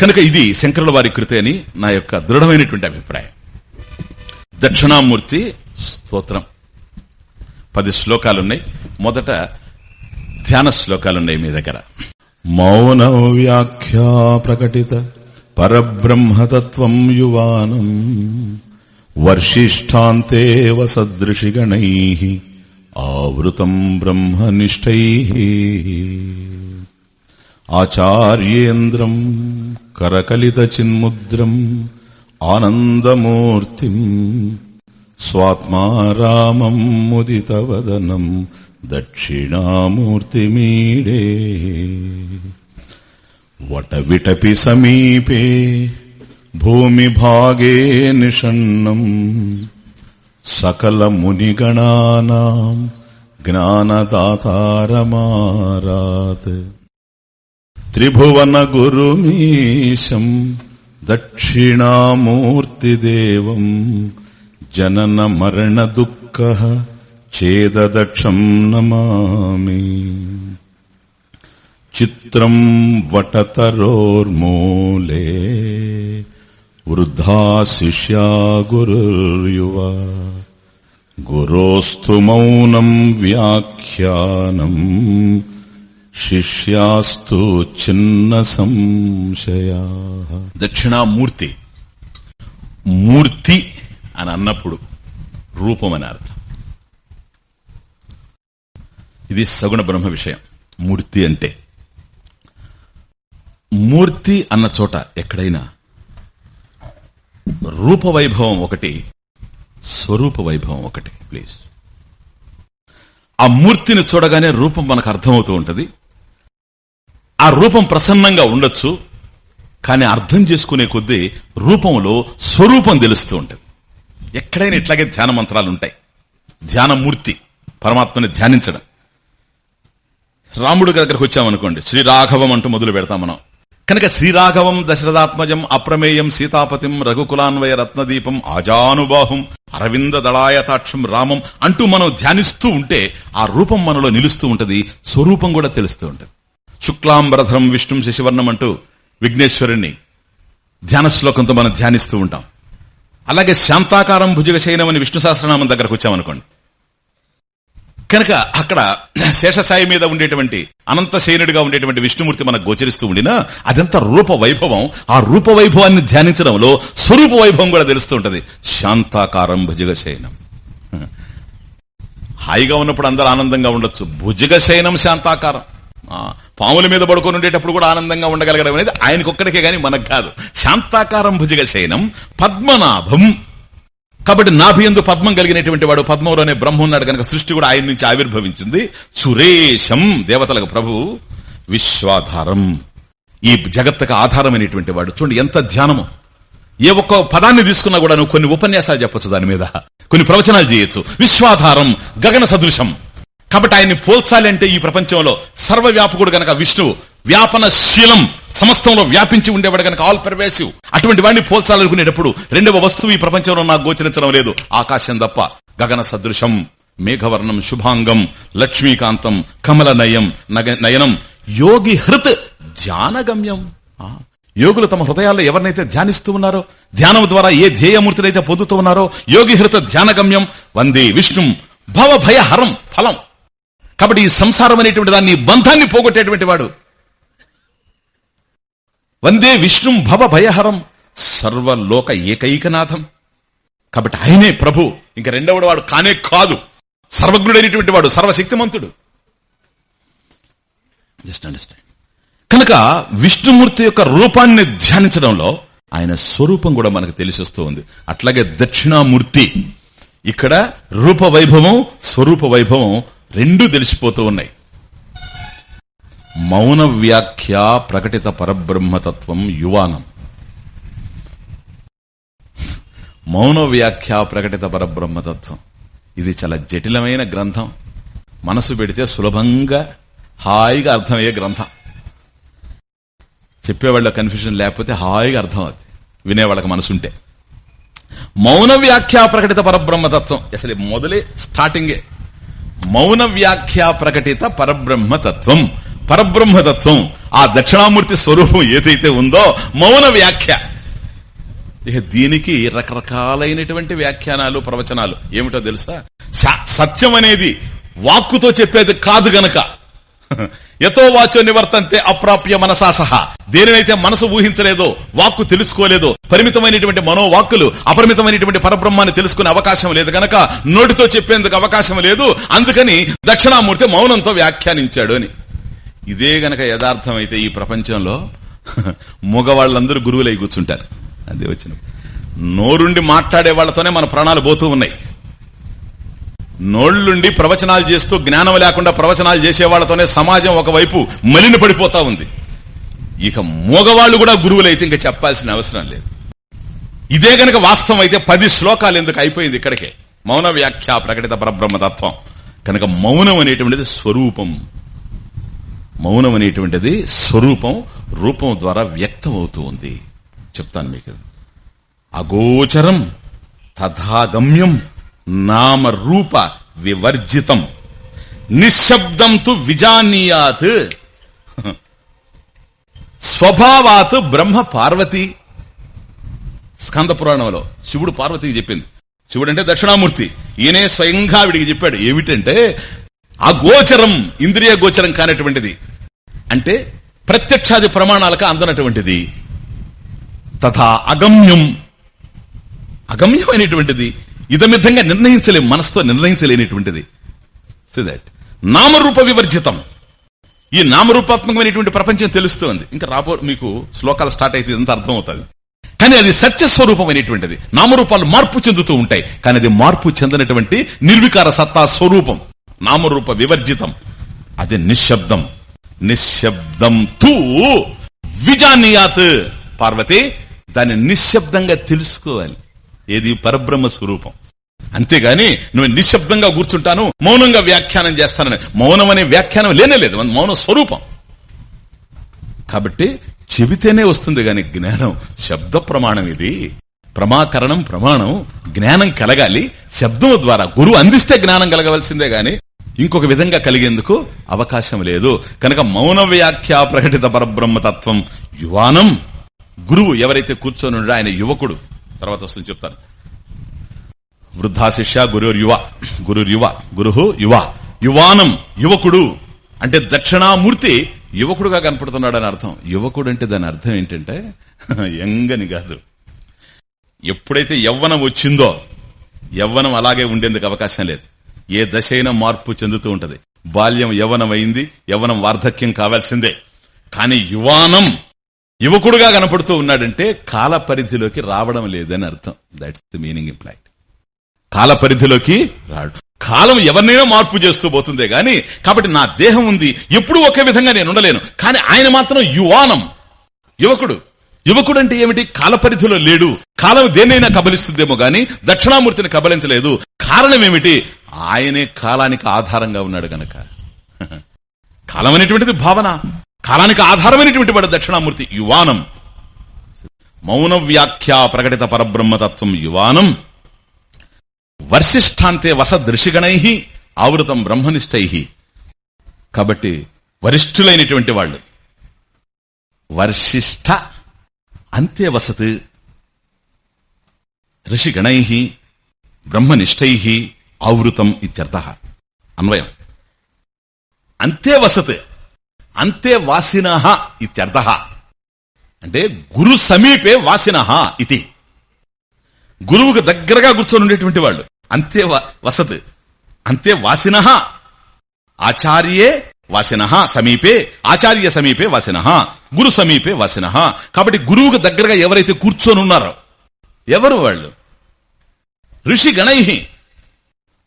కనుక ఇది శంకరుల వారి కృతి అని నా యొక్క దృఢమైనటువంటి అభిప్రాయం. దక్షిణామూర్తి స్తోత్రం. పది శ్లోకాలున్నాయి. మొదట ధ్యాన శ్లోకాలున్నాయి మీ దగ్గర. మౌన వ్యాఖ్యా ప్రకటిత పరబ్రహ్మతత్వం యువానం. వర్షిష్టాంతే వసదృషిగణై ఆవృతం బ్రహ్మనిష్టై ఆచార్యేంద్రం కరకలిత ఆనందమూర్తి స్వాత్మారామం ముదితవదనం దక్షిణామూర్తిమీడే వటవిటపి సమీపే భూమిభాగే నిషన్నం सकलमुनिगणानाम् ज्ञानदातारमारात् त्रिभुवनगुरुमीशम् दक्षिणामूर्तिदेवम् जननमरणदुःखः चेददक्षम् नमामि चित्रम् वटतरोर्मूले వృద్ధా శిష్యా గురుర్యువా. గురోస్తు మౌనం వ్యాఖ్యానం. శిష్యాస్తు చిన్న సంశయా. దక్షిణామూర్తి. మూర్తి అని అన్నప్పుడు రూపం అని అర్థం ఇది సగుణ బ్రహ్మ విషయం. మూర్తి అంటే. మూర్తి అన్న చోట ఎక్కడైనా రూప వైభవం ఒకటి స్వరూప వైభవం ఒకటి ప్లీజ్ ఆ మూర్తిని చూడగానే రూపం మనకు అర్థమవుతూ ఉంటుంది. ఆ రూపం ప్రసన్నంగా ఉండొచ్చు కానీ అర్థం చేసుకునే కొద్దీ రూపంలో స్వరూపం తెలుస్తూ ఉంటుంది. ఎక్కడైనా ఇట్లాగే ధ్యాన మంత్రాలు ఉంటాయి. ధ్యానమూర్తి పరమాత్మని ధ్యానించడం. రాముడి దగ్గరకు వచ్చామనుకోండి శ్రీరాఘవం అంటూ మొదలు పెడతాం మనం. కనుక శ్రీరాఘవం దశరథాత్మజం అప్రమేయం సీతాపతిం రఘుకులాన్వయ రత్నదీపం ఆజానుబాహుం అరవింద దళాయతాక్షం రామం అంటూ మనం ధ్యానిస్తూ ఉంటే ఆ రూపం మనలో నిలుస్తూ ఉంటది స్వరూపం కూడా తెలుస్తూ ఉంటది. శుక్లాంబరధరం విష్ణుం శశివర్ణం అంటూ విఘ్నేశ్వరుణ్ణి ధ్యాన శ్లోకంతో మనం ధ్యానిస్తూ ఉంటాం. అలాగే శాంతాకారం భుజగ శయనం అని విష్ణు సహస్రనామం దగ్గరకు వచ్చామనుకోండి. కనుక అక్కడ శేషసాయి మీద ఉండేటువంటి అనంతశైనుడిగా ఉండేటువంటి విష్ణుమూర్తి మనకు గోచరిస్తూ ఉండినా అదంతా రూప వైభవం. ఆ రూప వైభవాన్ని ధ్యానించడంలో స్వరూప వైభవం కూడా తెలుస్తూ ఉంటది. శాంతాకారం భుజగశయనం. హాయిగా ఉన్నప్పుడు అందరూ ఆనందంగా ఉండొచ్చు. భుజగశయనం శాంతాకారం. ఆ, పాముల మీద పడుకొని ఉండేటప్పుడు కూడా ఆనందంగా ఉండగలగడం అనేది ఆయనకొక్కడికే గాని మనకు కాదు. శాంతాకారం భుజగశయనం పద్మనాభం. కాబట్టి నాభియందు పద్మం కలిగినటువంటి వాడు పద్మంలోనే బ్రహ్మ ఉన్నాడు కనుక సృష్టి కూడా ఆయన నుంచి ఆవిర్భవించింది. సురేశం దేవతలకు ప్రభు విశ్వాధారం. ఈ జగత్తుకు ఆధారమైనటువంటి వాడు. చూడండి ఎంత ధ్యానము. ఏ ఒక్క పదాన్ని తీసుకున్నా కూడా నువ్వు కొన్ని ఉపన్యాసాలు చెప్పొచ్చు దాని మీద. కొన్ని ప్రవచనాలు చేయొచ్చు. విశ్వాధారం గగన సదృశం. కాబట్టి ఆయన్ని పోల్చాలి అంటే ఈ ప్రపంచంలో సర్వవ్యాపకుడు గనక విష్ణువు వ్యాపనశీలం సమస్తంలో వ్యాపించి ఉండేవాడు గనక ఆల్ పెర్వేసివ్ అటువంటి వాడిని పోల్చాలనుకునేటప్పుడు రెండవ వస్తువు ఈ ప్రపంచంలో నాకు గోచరించడం లేదు. ఆకాశం తప్ప గగన సదృశం మేఘవర్ణం శుభాంగం లక్ష్మీకాంతం కమల నయం నగ- నయనం యోగి హృత్ ధ్యానగమ్యం. యోగులు తమ హృదయాల్లో ఎవరినైతే ధ్యానిస్తూ ఉన్నారో ధ్యానం ద్వారా ఏ ధ్యేయమూర్తినైతే పొందుతూ ఉన్నారో యోగి హృత ధ్యానగమ్యం వందే విష్ణుం భవ హరం ఫలం. కాబట్టి ఈ సంసారం అనేటువంటి దాన్ని బంధాన్ని పోగొట్టేటువంటి వాడు వందే విష్ణుం భవ భయహరం సర్వలోక ఏకైకనాథం. కాబట్టి ఆయనే ప్రభు. ఇంక రెండవడు వాడు కానే కాదు. సర్వజ్ఞుడైనటువంటి వాడు సర్వశక్తిమంతుడు. Just understand. కనుక విష్ణుమూర్తి యొక్క రూపాన్ని ధ్యానించడంలో ఆయన స్వరూపం కూడా మనకు తెలిసి వస్తూ ఉంది. అట్లాగే దక్షిణామూర్తి. ఇక్కడ రూప వైభవం స్వరూప వైభవం రెండూ తెలిసిపోతూ ఉన్నాయి. మౌన వ్యాఖ్య ప్రకటిత పరబ్రహ్మతత్వం యువానం. మౌన వ్యాఖ్య ప్రకటిత పరబ్రహ్మతత్వం. ఇది చాలా జటిలమైన గ్రంథం. మనసు పెడితే సులభంగా హాయిగా అర్థమయ్యే గ్రంథం. చెప్పేవాళ్ళ కన్ఫ్యూజన్ లేకపోతే హాయిగా అర్థం అవుతుంది వినేవాళ్ళకి మనసుంటే. మౌన వ్యాఖ్య ప్రకటిత పరబ్రహ్మతత్వం. అసలు మొదలే స్టార్టింగే మౌన వ్యాఖ్య ప్రకటిత పరబ్రహ్మతత్వం. పరబ్రహ్మతత్వం ఆ దక్షిణామూర్తి స్వరూపం ఏదైతే ఉందో మౌన వ్యాఖ్య. ఇక దీనికి రకరకాలైనటువంటి వ్యాఖ్యానాలు ప్రవచనాలు. ఏమిటో తెలుసా? సత్యం అనేది వాక్కుతో చెప్పేది కాదు గనక. ఎతో వాచో నివర్తంతే అప్రాప్య మనసా సహా. దేనినైతే మనసు ఊహించలేదో వాక్కు తెలుసుకోలేదో పరిమితమైనటువంటి మనోవాక్కులు అపరిమితమైనటువంటి పరబ్రహ్మాన్ని తెలుసుకునే అవకాశం లేదు గనక నోటితో చెప్పేందుకు అవకాశం లేదు. అందుకని దక్షిణామూర్తి మౌనంతో వ్యాఖ్యానించాడు అని. ఇదే గనక యథార్థమైతే ఈ ప్రపంచంలో మగవాళ్ళందరూ గురువులై కూర్చుంటారు. అదే వచ్చిన నోరుండి మాట్లాడే వాళ్ళతోనే మన ప్రాణాలు పోతూ ఉన్నాయి. నోళ్ళుండి ప్రవచనాలు చేస్తూ జ్ఞానం లేకుండా ప్రవచనాలు చేసే వాళ్ళతోనే సమాజం ఒకవైపు మలిన పడిపోతా ఉంది. ఇక మోగవాళ్ళు కూడా గురువులైతే ఇంకా చెప్పాల్సిన అవసరం లేదు. ఇదే గనక వాస్తవం అయితే పది శ్లోకాలు ఎందుకు అయిపోయింది ఇక్కడికే? మౌన వ్యాఖ్య ప్రకటిత పరబ్రహ్మతత్వం. కనుక మౌనం అనేటువంటిది స్వరూపం. మౌనం అనేటువంటిది స్వరూపం రూపం ద్వారా వ్యక్తమవుతూ ఉంది. చెప్తాను మీకు. అగోచరం తథాగమ్యం నామ రూప వివర్జితం. నిశ్శబ్దం తు విజానీయాత్. స్వభావాత్ బ్రహ్మ పార్వతి. స్కంద పురాణంలో శివుడు పార్వతికి చెప్పింది. శివుడు అంటే దక్షిణామూర్తి. ఈయనే స్వయంగా విడికి చెప్పాడు. ఏమిటంటే అగోచరం ఇంద్రియ గోచరం కానటువంటిది. అంటే ప్రత్యక్షాది ప్రమాణాలకు అందనటువంటిది. తథా అగమ్యం. అగమ్యమైనటువంటిది ఇదమిధంగా నిర్ణయించలేం మనసుతో నిర్ణయించలేనిటువంటిది. దట్ నామరూప వివర్జితం. ఈ నామరూపాత్మకమైనటువంటి ప్రపంచం తెలుస్తోంది. ఇంకా రాబో మీకు శ్లోకాలు స్టార్ట్ అయితే ఇదంతా అర్థం అవుతుంది కానీ అది సత్యస్వరూపమైనటువంటిది. నామరూపాలు మార్పు చెందుతూ ఉంటాయి. కానీ అది మార్పు చెందినటువంటి నిర్వికార సత్తా స్వరూపం. నామరూప వివర్జితం. అది నిశ్శబ్దం. నిశ్శబ్దం తూ విజానియాత్. పార్వతి దాన్ని నిశ్శబ్దంగా తెలుసుకోవాలి. ఏది పరబ్రహ్మ స్వరూపం. అంతేగాని నువ్వు నిశ్శబ్దంగా కూర్చుంటాను మౌనంగా వ్యాఖ్యానం చేస్తానని. మౌనం అనే వ్యాఖ్యానం లేనే లేదు మౌన స్వరూపం. కాబట్టి చెబితేనే వస్తుంది గాని జ్ఞానం శబ్ద ప్రమాణం ఇది. ప్రమాకరణం ప్రమాణం జ్ఞానం కలగాలి. శబ్దము ద్వారా గురువు అందిస్తే జ్ఞానం కలగవలసిందే గాని ఇంకొక విధంగా కలిగేందుకు అవకాశం లేదు. కనుక మౌన వ్యాఖ్యా ప్రకటిత పరబ్రహ్మతత్వం యువానం. గురువు ఎవరైతే కూర్చొని ఆయన యువకుడు. తర్వాత వస్తుంది చెప్తాను. వృద్ధా శిష్య గురు గురుర్యువ గురు యువ. యువానం యువకుడు. అంటే దక్షిణామూర్తి యువకుడుగా కనపడుతున్నాడు అని అర్థం. యువకుడు అంటే దాని అర్థం ఏంటంటే ఎంగని కాదు. ఎప్పుడైతే యవ్వనం వచ్చిందో యవ్వనం అలాగే ఉండేందుకు అవకాశం లేదు. ఏ దశ మార్పు చెందుతూ ఉంటది. బాల్యం యవనమైంది అయింది వార్ధక్యం కావాల్సిందే. కానీ యువానం యువకుడుగా కనపడుతూ ఉన్నాడంటే కాల పరిధిలోకి రావడం లేదని అర్థం. దట్స్ ది మీనింగ్ ఇంప్లాయిడ్ కాల పరిధిలోకి రాడు. కాలం ఎవరినైనా మార్పు చేస్తూ పోతుందే గాని కాబట్టి నా దేహం ఉంది ఎప్పుడు ఒకే విధంగా నేను ఉండలేను. కానీ ఆయన మాత్రం యువానం యువకుడు. యువకుడు అంటే ఏమిటి? కాల పరిధిలో లేడు. కాలం దేన్నైనా కబలిస్తుందేమో గాని దక్షిణామూర్తిని కబలించలేదు. కారణం ఏమిటి ఆయనే కాలానికి ఆధారంగా ఉన్నాడు గనక. కాలం అనేటువంటిది భావన. కాలానికి ఆధారమైనటువంటి వాడు దక్షిణామూర్తి యువానం. మౌన వ్యాఖ్య ప్రకటిత పరబ్రహ్మతత్వం యువానం. వర్షిష్ఠాంతే వసదృషిగణై ఆవృతం బ్రహ్మనిష్టై. కాబట్టి వరిష్ఠులైనటువంటి వాళ్ళు వర్షిష్ఠ అంతే వసత్ ఋషిగణై బ్రహ్మనిష్టై ఆవృతం ఇత్యర్థ అన్వయం అంతే వసత్ అంతే వాసిన ఇత్యర్థ అంటే గురు సమీపే వాసిన ఇది. గురువుకు దగ్గరగా కూర్చొని ఉండేటువంటి వాళ్ళు. అంతే వసత్ అంతే వాసిన ఆచార్యే వాసిన సమీపే ఆచార్య సమీపే వాసిన గురు సమీపే వాసిన కాబట్టి గురువుకు దగ్గరగా ఎవరైతే కూర్చొని ఉన్నారో ఎవరు వాళ్ళు? ఋషి గణై.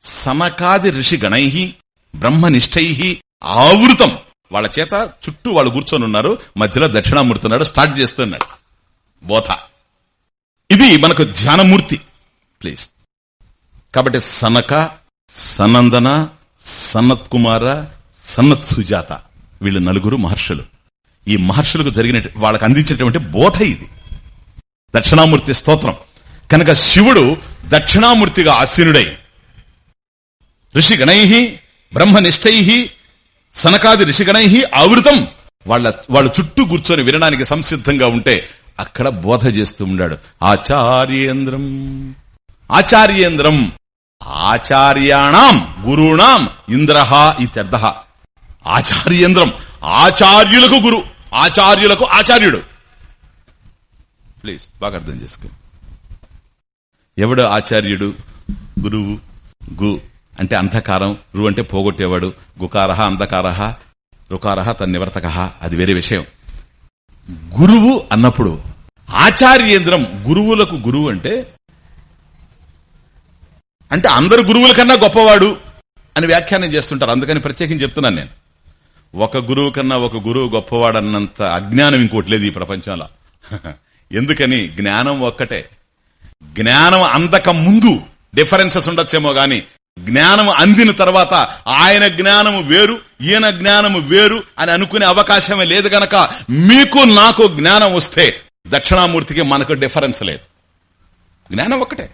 సమకాది ఋషి గణై బ్రహ్మనిష్టై ఆవృతం. వాళ్ళ చేత చుట్టూ వాళ్ళు కూర్చొని ఉన్నారు మధ్యలో దక్షిణామూర్తున్నాడు స్టార్ట్ చేస్తున్నాడు. బోధ. ఇది మనకు ధ్యానమూర్తి. ప్లీజ్. కాబట్టి సనక సనందన సనత్ కుమార సన్నత్ సుజాత వీళ్ళు నలుగురు మహర్షులు. ఈ మహర్షులకు జరిగిన వాళ్ళకు అందించినటువంటి బోధ ఇది. దక్షిణామూర్తి స్తోత్రం. కనుక శివుడు దక్షిణామూర్తిగా ఆసీనుడై ఋషిగణై బ్రహ్మనిష్టై సనకాది ఋషిగణై ఆవృతం. వాళ్ళ వాళ్ళ చుట్టూ కూర్చొని వినడానికి సంసిద్ధంగా ఉంటే అక్కడ బోధ చేస్తూ ఉన్నాడు ఆచార్యేంద్రం ఆచార్యేంద్రం ఆచార్యాణం గురుణాం ఇంద్ర ఇత్యర్థ. ఆచార్యంద్రం ఆచార్యులకు గురు ఆచార్యులకు ఆచార్యుడు. ప్లీజ్ బాగా అర్థం చేసుకో. ఎవడు ఆచార్యుడు? గురువు గు అంటే అంధకారం రు అంటే పోగొట్టేవాడు గుకారహ అంధకారహ రుకారహ తన్నివర్తక అది వేరే విషయం. గురువు అన్నప్పుడు ఆచార్యేంద్రం గురువులకు గురువు అంటే అంటే అందరు గురువుల కన్నా గొప్పవాడు అని వ్యాఖ్యానం చేస్తుంటారు. అందుకని ప్రత్యేకించి చెప్తున్నాను నేను. ఒక గురువు కన్నా ఒక గురువు గొప్పవాడన్నంత అజ్ఞానం ఇంకోటి లేదు ఈ ప్రపంచంలో. ఎందుకని? జ్ఞానం ఒక్కటే. జ్ఞానం అందక ముందు డిఫరెన్సెస్ ఉండొచ్చేమో గాని జ్ఞానం అందిన తర్వాత ఆయన జ్ఞానము వేరు ఈయన జ్ఞానము వేరు అని అనుకునే అవకాశమే లేదు గనక మీకు నాకు జ్ఞానం వస్తే దక్షిణామూర్తికి మనకు డిఫరెన్స్ లేదు. జ్ఞానం ఒక్కటే.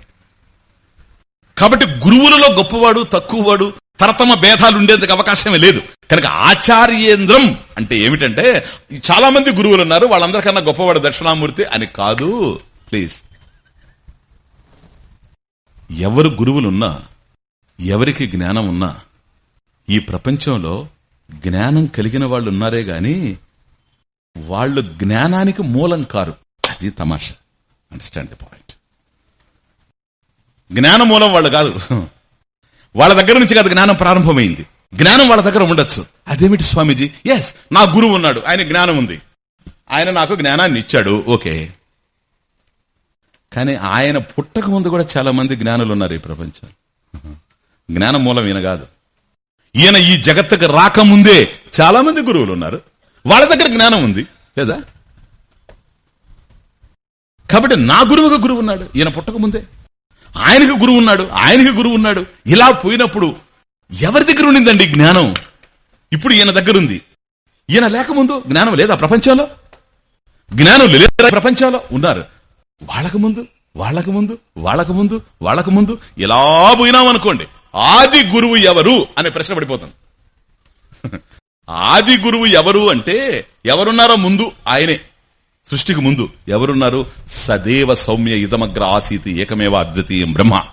కాబట్టి గురువులలో గొప్పవాడు తక్కువవాడు తరతమ భేదాలు ఉండేందుకు అవకాశమే లేదు. కనుక ఆచార్యేంద్రం అంటే ఏమిటంటే చాలా మంది గురువులు ఉన్నారు వాళ్ళందరికన్నా గొప్పవాడు దక్షిణామూర్తి అని కాదు. ప్లీజ్. ఎవరు గురువులున్నా ఎవరికి జ్ఞానం ఉన్నా ఈ ప్రపంచంలో జ్ఞానం కలిగిన వాళ్ళు ఉన్నారే గాని వాళ్ళు జ్ఞానానికి మూలం కారు. అది తమాషా. అండర్స్టాండ్ ది పాయింట్ జ్ఞాన మూలం వాళ్ళు కాదు. వాళ్ళ దగ్గర నుంచి కదా జ్ఞానం ప్రారంభమైంది. జ్ఞానం వాళ్ళ దగ్గర ఉండొచ్చు. అదేమిటి స్వామీజీ? ఎస్ నా గురువు ఉన్నాడు ఆయన జ్ఞానం ఉంది. ఆయన నాకు జ్ఞానాన్ని ఇచ్చాడు ఓకే. కానీ ఆయన పుట్టక ముందు కూడా చాలా మంది జ్ఞానులు ఉన్నారు ఈ ప్రపంచం జ్ఞానం మూలం ఈయన కాదు. ఈయన ఈ జగత్తుకు రాకముందే చాలా మంది గురువులు ఉన్నారు. వాళ్ళ దగ్గర జ్ఞానం ఉంది లేదా? కాబట్టి నా గురువుగా గురువు ఉన్నాడు ఈయన పుట్టక ముందే. ఆయనకు గురువు ఉన్నాడు ఆయనకి గురువు ఉన్నాడు. ఇలా పోయినప్పుడు ఎవరి దగ్గర ఉండిందండి జ్ఞానం? ఇప్పుడు ఈయన దగ్గరుంది. ఈయన లేకముందు జ్ఞానం లేదా ప్రపంచంలో? జ్ఞానం లేదా ప్రపంచంలో? ఉన్నారు. వాళ్ళకు ముందు వాళ్ళకు ముందు వాళ్ళకు ముందు వాళ్ళకు ముందు ఇలా పోయినామనుకోండి ఆది గురువు ఎవరు అనే ప్రశ్న పడిపోతుంది ఆది గురువు ఎవరు అంటే ఎవరున్నారో ముందు ఆయనే. సృష్టికి ముందు ఎవరున్నారు? సదేవ సౌమ్య ఇదమగ్ర ఆసీతి ఏకమేవ అద్వితీయం బ్రహ్మ.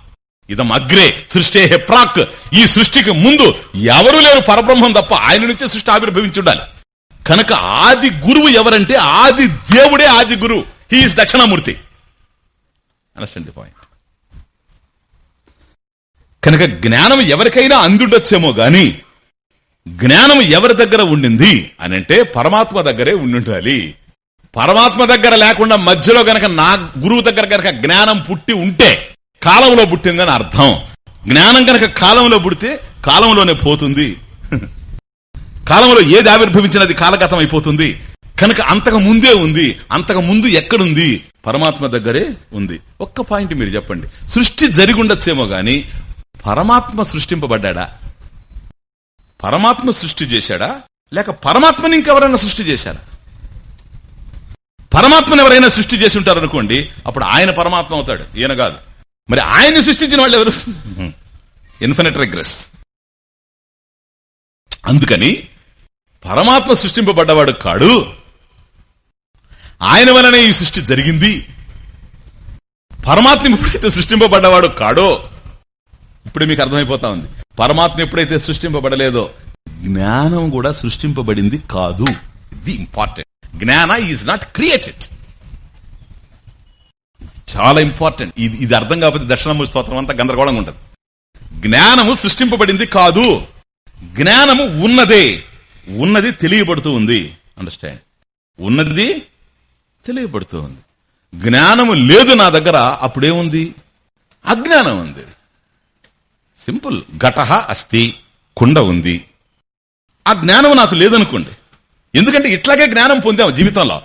ఇదం అగ్రే సృష్టి ప్రాక్. ఈ సృష్టికి ముందు ఎవరు లేరు? పరబ్రహ్మం తప్ప ఆయన నుంచే సృష్టి ఆవిర్భవించి ఉండాలి. కనుక ఆది గురువు ఎవరంటే ఆది దేవుడే ఆది గురువు. హీఈస్ దక్షిణామూర్తి. అండర్స్టాండ్ పాయింట్ కనుక జ్ఞానం ఎవరికైనా అందుండొచ్చేమో గాని జ్ఞానం ఎవరి దగ్గర ఉండింది అని అంటే పరమాత్మ దగ్గరే ఉండుండాలి. పరమాత్మ దగ్గర లేకుండా మధ్యలో గనక నా గురువు దగ్గర గనక జ్ఞానం పుట్టి ఉంటే కాలంలో పుట్టిందని అర్థం. జ్ఞానం గనక కాలంలో పుడితే కాలంలోనే పోతుంది. కాలంలో ఏది ఆవిర్భవించినది కాలగతం అయిపోతుంది. కనుక అంతకు ముందే ఉంది అంతకు ముందు ఎక్కడుంది? పరమాత్మ దగ్గరే ఉంది. ఒక్క పాయింట్ మీరు చెప్పండి. సృష్టి జరిగుండొచ్చేమో గాని పరమాత్మ సృష్టింపబడ్డా పరమాత్మ సృష్టి చేశాడా? లేక పరమాత్మని ఇంకెవరైనా సృష్టి చేశారా? పరమాత్మను ఎవరైనా సృష్టి చేసి ఉంటారు అనుకోండి అప్పుడు ఆయన పరమాత్మ అవుతాడు. ఈయన కాదు. మరి ఆయన్ని సృష్టించిన వాళ్ళు ఎవరు? ఇన్ఫినిట్ రిగ్రెస్ అందుకని పరమాత్మ సృష్టింపబడ్డవాడు కాడు. ఆయన వలనే ఈ సృష్టి జరిగింది. పరమాత్మ ఎప్పుడైతే సృష్టింపబడ్డవాడు కాడో ఇప్పుడు మీకు అర్థమైపోతా ఉంది. పరమాత్మ ఎప్పుడైతే సృష్టింపబడలేదో జ్ఞానం కూడా సృష్టింపబడింది కాదు. ఇది ఇంపార్టెంట్ జ్ఞాన ఈజ్ నాట్ క్రియేటెడ్ చాలా ఇంపార్టెంట్ ఇది ఇది అర్థం కాకపోతే దక్షిణామూర్తి స్తోత్రం అంతా గందరగోళంగా ఉంటుంది. జ్ఞానము సృష్టింపబడింది కాదు. జ్ఞానము ఉన్నదే. ఉన్నది తెలియబడుతూ ఉంది. అండర్స్టాండ్ ఉన్నది తెలియబడుతూ ఉంది. జ్ఞానము లేదు నా దగ్గర అప్పుడేముంది అజ్ఞానం ఉంది. సింపుల్ ఘటహ అస్థి కుండ ఉంది. ఆ జ్ఞానం నాకు లేదనుకోండి. ఎందుకంటే ఇట్లాగే జ్ఞానం పొందాం జీవితంలో.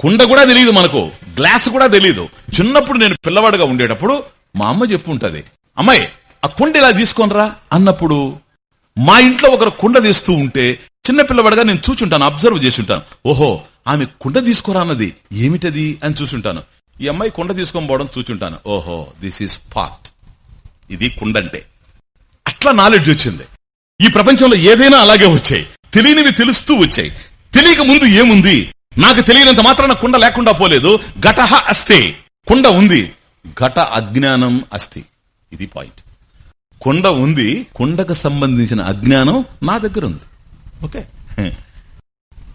కుండ కూడా తెలియదు మనకు గ్లాస్ కూడా తెలియదు. చిన్నప్పుడు నేను పిల్లవాడుగా ఉండేటప్పుడు మా అమ్మ చెప్పుంటది అమ్మాయి ఆ కుండ ఇలా తీసుకోనరా? అన్నప్పుడు మా ఇంట్లో ఒకరు కుండ తీస్తూ ఉంటే చిన్న పిల్లవాడుగా నేను చూచుంటాను అబ్జర్వ్ చేసి ఉంటాను ఓహో ఆమె కుండ తీసుకోరా అన్నది ఏమిటది? అని చూసుంటాను ఈ అమ్మాయి కుండ తీసుకొని పోవడం చూచుంటాను. ఓహో దిస్ ఈస్ పార్ట్ ఇది కుండంటే. అట్లా నాలెడ్జ్ వచ్చింది. ఈ ప్రపంచంలో ఏదైనా అలాగే వచ్చాయి. తెలియనివి తెలుస్తూ వచ్చాయి. తెలియక ముందు ఏముంది? నాకు తెలియనంత మాత్రాన కుండ లేకుండా పోలేదు. ఘటహ అస్తే కుండ ఉంది. ఘట అజ్ఞానం అస్తి ఇది పాయింట్. కుండ ఉంది. కుండకు సంబంధించిన అజ్ఞానం నా దగ్గర ఉంది. ఓకే?